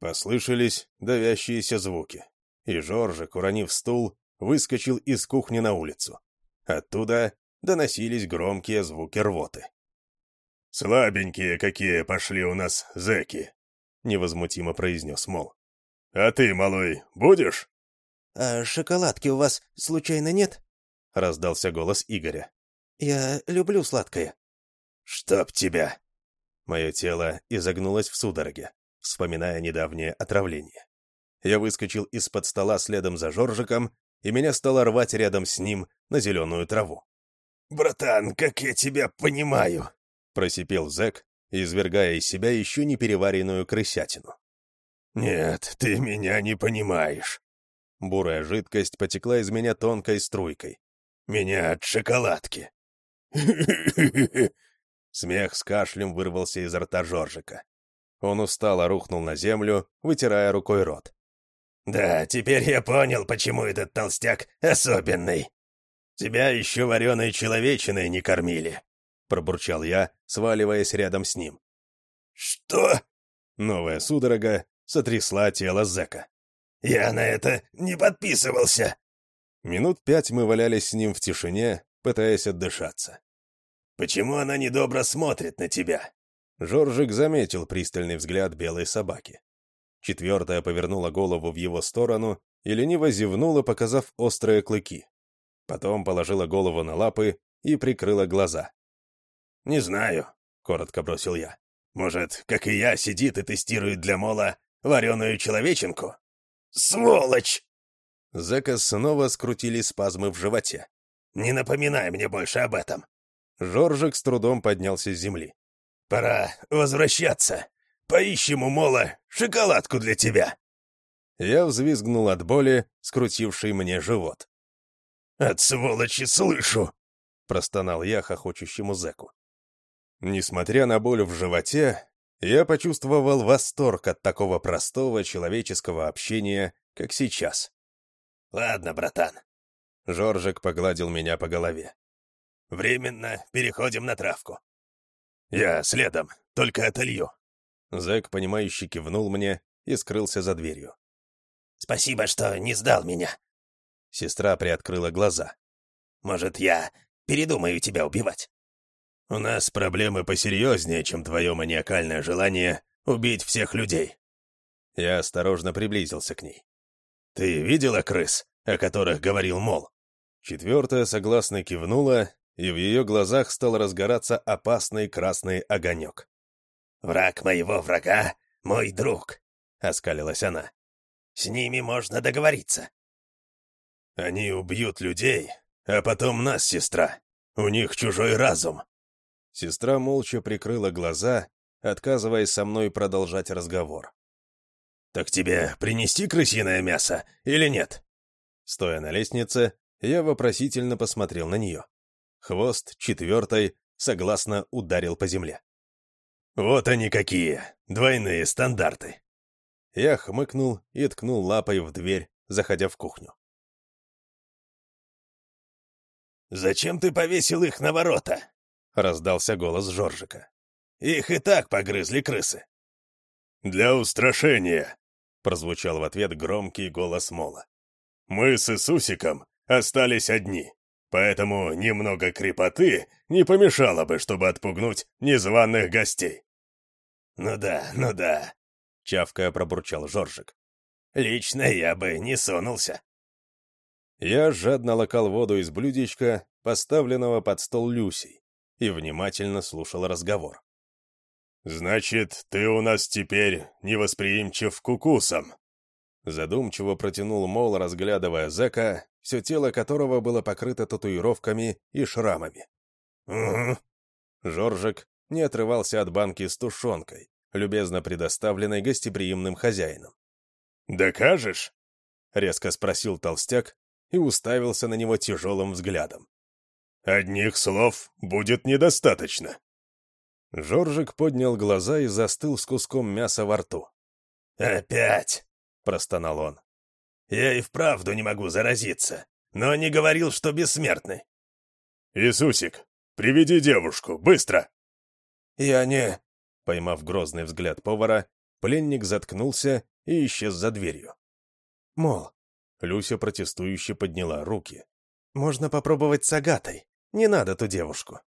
Послышались давящиеся звуки, и Жоржик, уронив стул, выскочил из кухни на улицу. Оттуда доносились громкие звуки рвоты. «Слабенькие какие пошли у нас зэки», — невозмутимо произнес Мол. «А ты, малой, будешь?» «А шоколадки у вас, случайно, нет?» — раздался голос Игоря. «Я люблю сладкое». «Чтоб тебя!» Мое тело изогнулось в судороге вспоминая недавнее отравление. Я выскочил из-под стола следом за Жоржиком, и меня стало рвать рядом с ним на зеленую траву. «Братан, как я тебя понимаю!» — просипел зэк, извергая из себя еще не переваренную крысятину. «Нет, ты меня не понимаешь». Бурая жидкость потекла из меня тонкой струйкой. «Меня от шоколадки». [LAUGHS] Смех с кашлем вырвался из рта Жоржика. Он устало рухнул на землю, вытирая рукой рот. «Да, теперь я понял, почему этот толстяк особенный. Тебя еще вареной человечиной не кормили», — пробурчал я, сваливаясь рядом с ним. «Что?» Новая судорога сотрясла тело зэка. «Я на это не подписывался!» Минут пять мы валялись с ним в тишине, пытаясь отдышаться. «Почему она недобро смотрит на тебя?» Жоржик заметил пристальный взгляд белой собаки. Четвертая повернула голову в его сторону и лениво зевнула, показав острые клыки. Потом положила голову на лапы и прикрыла глаза. «Не знаю», — коротко бросил я. «Может, как и я, сидит и тестирует для Мола вареную человеченку?» «Сволочь!» Зэка снова скрутили спазмы в животе. «Не напоминай мне больше об этом!» Жоржик с трудом поднялся с земли. Пора возвращаться. Поищем у Мола шоколадку для тебя. Я взвизгнул от боли, скрутившей мне живот. «От сволочи слышу!» — простонал я хохочущему зэку. Несмотря на боль в животе, я почувствовал восторг от такого простого человеческого общения, как сейчас. «Ладно, братан». Жоржик погладил меня по голове. «Временно переходим на травку. «Я следом, только отолью». Зэк, понимающий, кивнул мне и скрылся за дверью. «Спасибо, что не сдал меня». Сестра приоткрыла глаза. «Может, я передумаю тебя убивать?» «У нас проблемы посерьезнее, чем твое маниакальное желание убить всех людей». Я осторожно приблизился к ней. «Ты видела крыс, о которых говорил Мол?» Четвертая согласно кивнула и в ее глазах стал разгораться опасный красный огонек. «Враг моего врага — мой друг», — оскалилась она. «С ними можно договориться». «Они убьют людей, а потом нас, сестра. У них чужой разум». Сестра молча прикрыла глаза, отказываясь со мной продолжать разговор. «Так тебе принести крысиное мясо или нет?» Стоя на лестнице, я вопросительно посмотрел на нее. Хвост четвертой согласно ударил по земле. «Вот они какие! Двойные стандарты!» Я хмыкнул и ткнул лапой в дверь, заходя в кухню. «Зачем ты повесил их на ворота?» — раздался голос Жоржика. «Их и так погрызли крысы». «Для устрашения», — прозвучал в ответ громкий голос Мола. «Мы с Иисусиком остались одни, поэтому немного крепоты не помешало бы, чтобы отпугнуть незваных гостей». «Ну да, ну да», — чавкая пробурчал Жоржик. «Лично я бы не сунулся». Я жадно локал воду из блюдечка, поставленного под стол Люсей, и внимательно слушал разговор. «Значит, ты у нас теперь невосприимчив к укусам?» Задумчиво протянул Мол, разглядывая зэка, все тело которого было покрыто татуировками и шрамами. «Угу». Жоржик не отрывался от банки с тушенкой, любезно предоставленной гостеприимным хозяином. «Докажешь?» — резко спросил толстяк и уставился на него тяжелым взглядом. «Одних слов будет недостаточно». Жоржик поднял глаза и застыл с куском мяса во рту. «Опять!» — простонал он. «Я и вправду не могу заразиться, но не говорил, что бессмертный». «Иисусик, приведи девушку, быстро!» «Я не...» — поймав грозный взгляд повара, пленник заткнулся и исчез за дверью. «Мол...» — Люся протестующе подняла руки. «Можно попробовать с Агатой. Не надо ту девушку».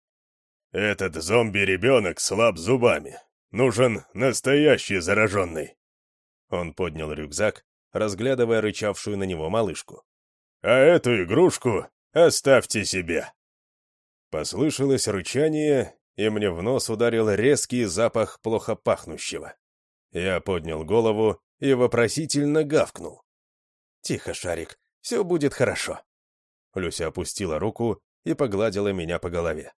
«Этот зомби-ребенок слаб зубами. Нужен настоящий зараженный». Он поднял рюкзак, разглядывая рычавшую на него малышку. «А эту игрушку оставьте себе». Послышалось рычание, и мне в нос ударил резкий запах плохо пахнущего. Я поднял голову и вопросительно гавкнул. «Тихо, Шарик, все будет хорошо». Люся опустила руку и погладила меня по голове.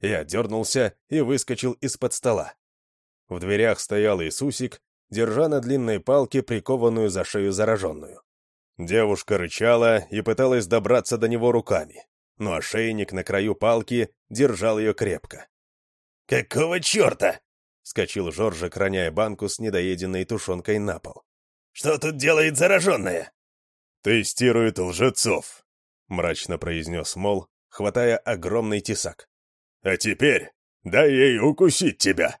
Я дернулся и выскочил из-под стола. В дверях стоял Иисусик, держа на длинной палке прикованную за шею зараженную. Девушка рычала и пыталась добраться до него руками, но ошейник на краю палки держал ее крепко. «Какого черта?» — вскочил Жоржик, роняя банку с недоеденной тушенкой на пол. «Что тут делает зараженная?» «Тестирует лжецов», — мрачно произнес Мол, хватая огромный тесак. А теперь дай ей укусить тебя!»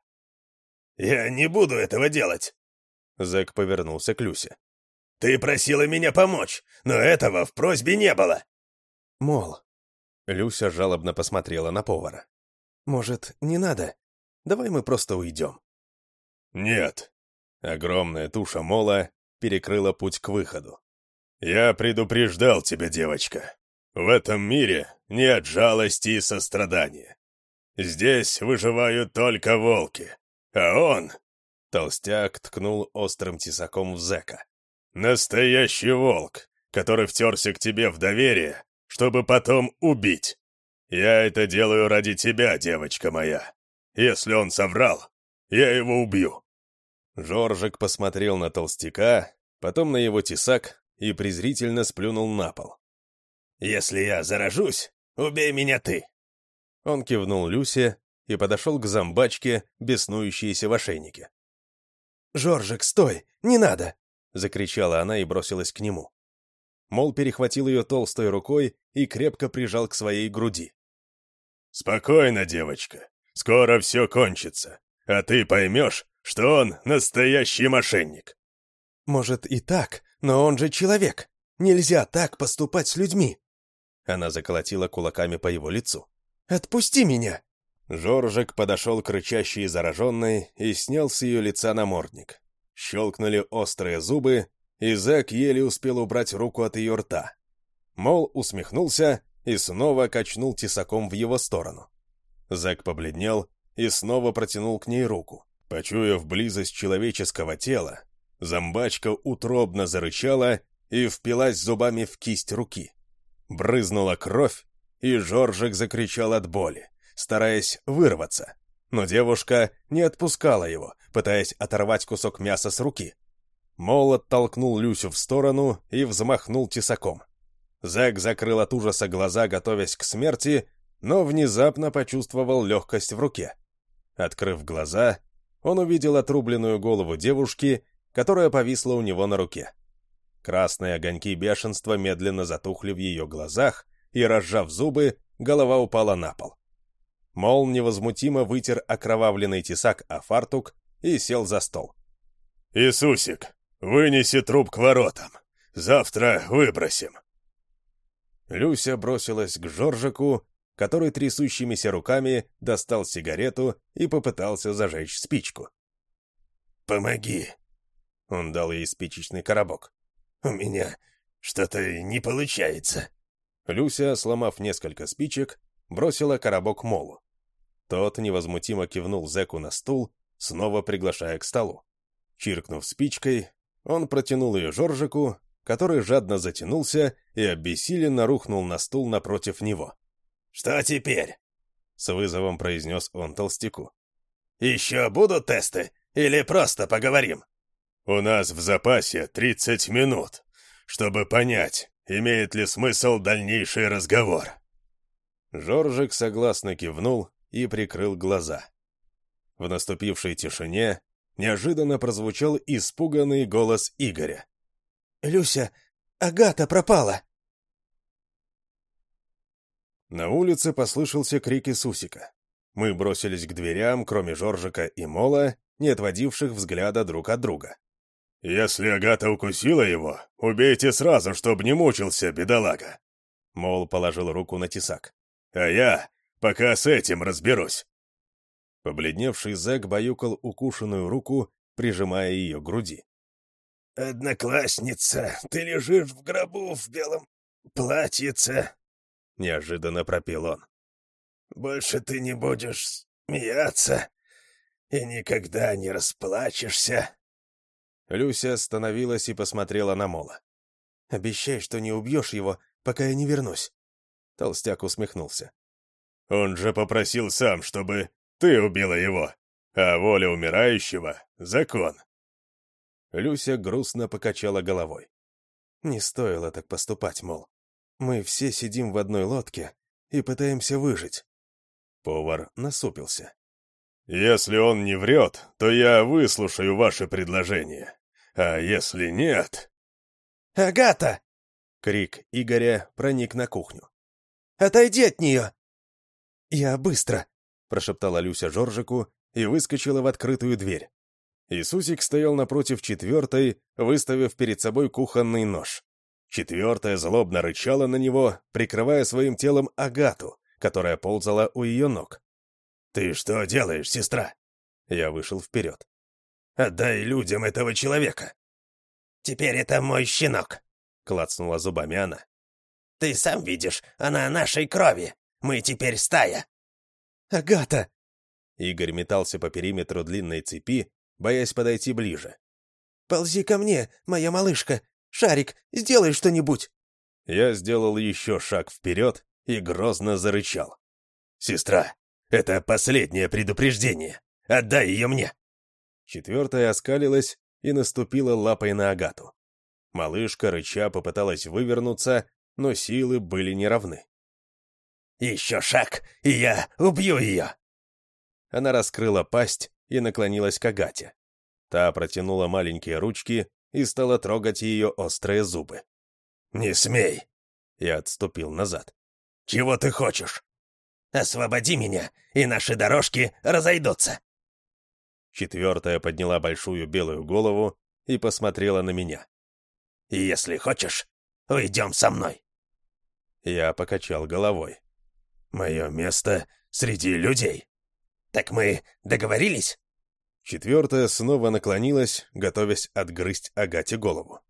«Я не буду этого делать!» Зэк повернулся к Люсе. «Ты просила меня помочь, но этого в просьбе не было!» «Мол...» Люся жалобно посмотрела на повара. «Может, не надо? Давай мы просто уйдем». «Нет». Огромная туша мола перекрыла путь к выходу. «Я предупреждал тебя, девочка. В этом мире нет жалости и сострадания. Здесь выживают только волки. А он...» Толстяк ткнул острым тесаком в зэка. «Настоящий волк, который втерся к тебе в доверие, чтобы потом убить. Я это делаю ради тебя, девочка моя. Если он соврал, я его убью». Жоржик посмотрел на толстяка, потом на его тесак и презрительно сплюнул на пол. «Если я заражусь, убей меня ты. Он кивнул Люсе и подошел к зомбачке, беснующейся в ошейнике. «Жоржик, стой! Не надо!» — закричала она и бросилась к нему. Мол перехватил ее толстой рукой и крепко прижал к своей груди. «Спокойно, девочка. Скоро все кончится. А ты поймешь, что он настоящий мошенник». «Может и так, но он же человек. Нельзя так поступать с людьми». Она заколотила кулаками по его лицу. Отпусти меня!» Жоржик подошел к рычащей зараженной и снял с ее лица намордник. Щелкнули острые зубы, и Зак еле успел убрать руку от ее рта. Мол усмехнулся и снова качнул тесаком в его сторону. Зак побледнел и снова протянул к ней руку. Почуяв близость человеческого тела, зомбачка утробно зарычала и впилась зубами в кисть руки. Брызнула кровь, и Жоржик закричал от боли, стараясь вырваться. Но девушка не отпускала его, пытаясь оторвать кусок мяса с руки. Молот толкнул Люсю в сторону и взмахнул тесаком. Зэк закрыл от ужаса глаза, готовясь к смерти, но внезапно почувствовал легкость в руке. Открыв глаза, он увидел отрубленную голову девушки, которая повисла у него на руке. Красные огоньки бешенства медленно затухли в ее глазах, и, разжав зубы, голова упала на пол. Мол невозмутимо вытер окровавленный тесак о фартук и сел за стол. «Иисусик, вынеси труп к воротам. Завтра выбросим». Люся бросилась к Жоржику, который трясущимися руками достал сигарету и попытался зажечь спичку. «Помоги!» Он дал ей спичечный коробок. «У меня что-то не получается». Люся, сломав несколько спичек, бросила коробок Молу. Тот невозмутимо кивнул зэку на стул, снова приглашая к столу. Чиркнув спичкой, он протянул ее Жоржику, который жадно затянулся и обессиленно рухнул на стул напротив него. «Что теперь?» — с вызовом произнес он толстяку. «Еще будут тесты? Или просто поговорим?» «У нас в запасе тридцать минут, чтобы понять, имеет ли смысл дальнейший разговор». Жоржик согласно кивнул и прикрыл глаза. В наступившей тишине неожиданно прозвучал испуганный голос Игоря. «Люся, Агата пропала!» На улице послышался крик Иисусика. Мы бросились к дверям, кроме Жоржика и Мола, не отводивших взгляда друг от друга. «Если Агата укусила его, убейте сразу, чтобы не мучился, бедолага!» Мол положил руку на тесак. «А я пока с этим разберусь!» Побледневший зэк баюкал укушенную руку, прижимая ее к груди. «Одноклассница, ты лежишь в гробу в белом платьице!» — неожиданно пропел он. «Больше ты не будешь смеяться и никогда не расплачешься!» Люся остановилась и посмотрела на Мола. «Обещай, что не убьешь его, пока я не вернусь». Толстяк усмехнулся. «Он же попросил сам, чтобы ты убила его, а воля умирающего — закон». Люся грустно покачала головой. Не стоило так поступать, мол. Мы все сидим в одной лодке и пытаемся выжить. Повар насупился. «Если он не врет, то я выслушаю ваше предложение. А если нет...» «Агата!» — крик Игоря проник на кухню. «Отойди от нее!» «Я быстро!» — прошептала Люся Жоржику и выскочила в открытую дверь. Иисусик стоял напротив четвертой, выставив перед собой кухонный нож. Четвертая злобно рычала на него, прикрывая своим телом Агату, которая ползала у ее ног. «Ты что делаешь, сестра?» Я вышел вперед. «Отдай людям этого человека!» «Теперь это мой щенок!» — клацнула зубами она. «Ты сам видишь, она нашей крови! Мы теперь стая!» «Агата!» Игорь метался по периметру длинной цепи, боясь подойти ближе. «Ползи ко мне, моя малышка! Шарик, сделай что-нибудь!» Я сделал еще шаг вперед и грозно зарычал. «Сестра, это последнее предупреждение! Отдай ее мне!» Четвертая оскалилась и наступила лапой на Агату. Малышка, рыча, попыталась вывернуться, но силы были неравны. «Еще шаг, и я убью ее!» Она раскрыла пасть и наклонилась к Агате. Та протянула маленькие ручки и стала трогать ее острые зубы. «Не смей!» Я отступил назад. «Чего ты хочешь? Освободи меня, и наши дорожки разойдутся!» Четвертая подняла большую белую голову и посмотрела на меня. «Если хочешь, уйдем со мной!» Я покачал головой. «Мое место среди людей. Так мы договорились?» Четвертая снова наклонилась, готовясь отгрызть Агате голову.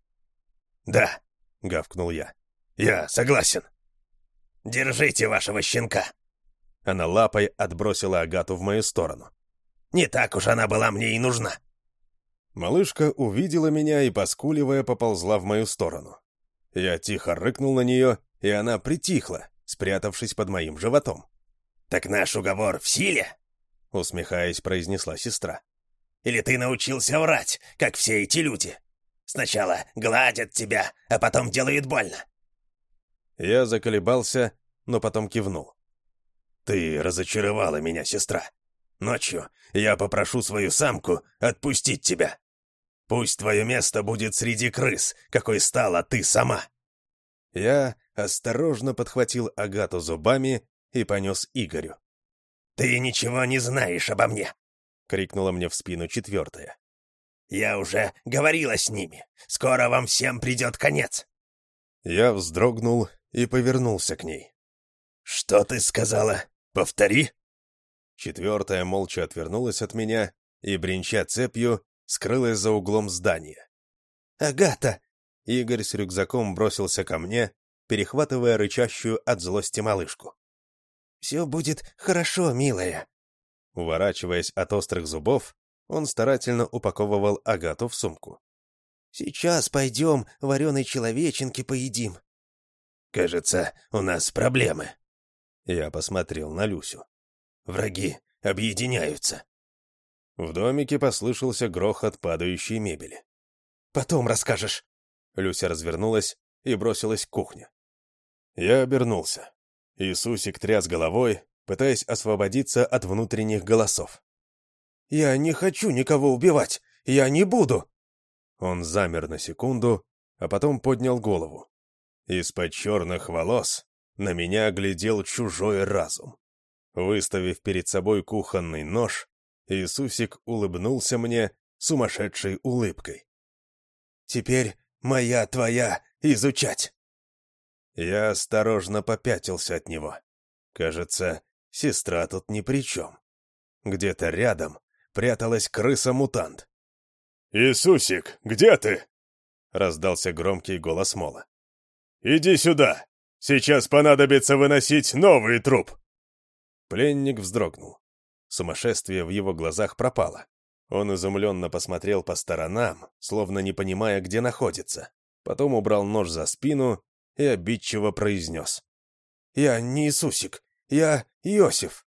«Да», — гавкнул я. «Я согласен. Держите вашего щенка». Она лапой отбросила Агату в мою сторону. «Не так уж она была мне и нужна». Малышка увидела меня и, поскуливая, поползла в мою сторону. Я тихо рыкнул на нее, и она притихла, спрятавшись под моим животом. «Так наш уговор в силе?» — усмехаясь, произнесла сестра. Или ты научился врать, как все эти люди? Сначала гладят тебя, а потом делают больно». Я заколебался, но потом кивнул. «Ты разочаровала меня, сестра. Ночью я попрошу свою самку отпустить тебя. Пусть твое место будет среди крыс, какой стала ты сама». Я осторожно подхватил Агату зубами и понес Игорю. «Ты ничего не знаешь обо мне!» — крикнула мне в спину четвертая. «Я уже говорила с ними. Скоро вам всем придет конец!» Я вздрогнул и повернулся к ней. «Что ты сказала? Повтори!» Четвертая молча отвернулась от меня и, бренча цепью, скрылась за углом здания. «Агата!» Игорь с рюкзаком бросился ко мне, перехватывая рычащую от злости малышку. «Все будет хорошо, милая». Уворачиваясь от острых зубов, он старательно упаковывал Агату в сумку. «Сейчас пойдем вареной человеченки поедим». «Кажется, у нас проблемы». Я посмотрел на Люсю. «Враги объединяются». В домике послышался грохот падающей мебели. «Потом расскажешь». Люся развернулась и бросилась к кухне. Я обернулся. Иисусик тряс головой, пытаясь освободиться от внутренних голосов. «Я не хочу никого убивать! Я не буду!» Он замер на секунду, а потом поднял голову. Из-под черных волос на меня глядел чужой разум. Выставив перед собой кухонный нож, Иисусик улыбнулся мне сумасшедшей улыбкой. «Теперь моя твоя изучать!» Я осторожно попятился от него. Кажется, сестра тут ни при чем. Где-то рядом пряталась крыса-мутант. «Иисусик, где ты?» — раздался громкий голос Мола. «Иди сюда! Сейчас понадобится выносить новый труп!» Пленник вздрогнул. Сумасшествие в его глазах пропало. Он изумленно посмотрел по сторонам, словно не понимая, где находится. Потом убрал нож за спину и обидчиво произнес. «Я не Иисусик, я Иосиф».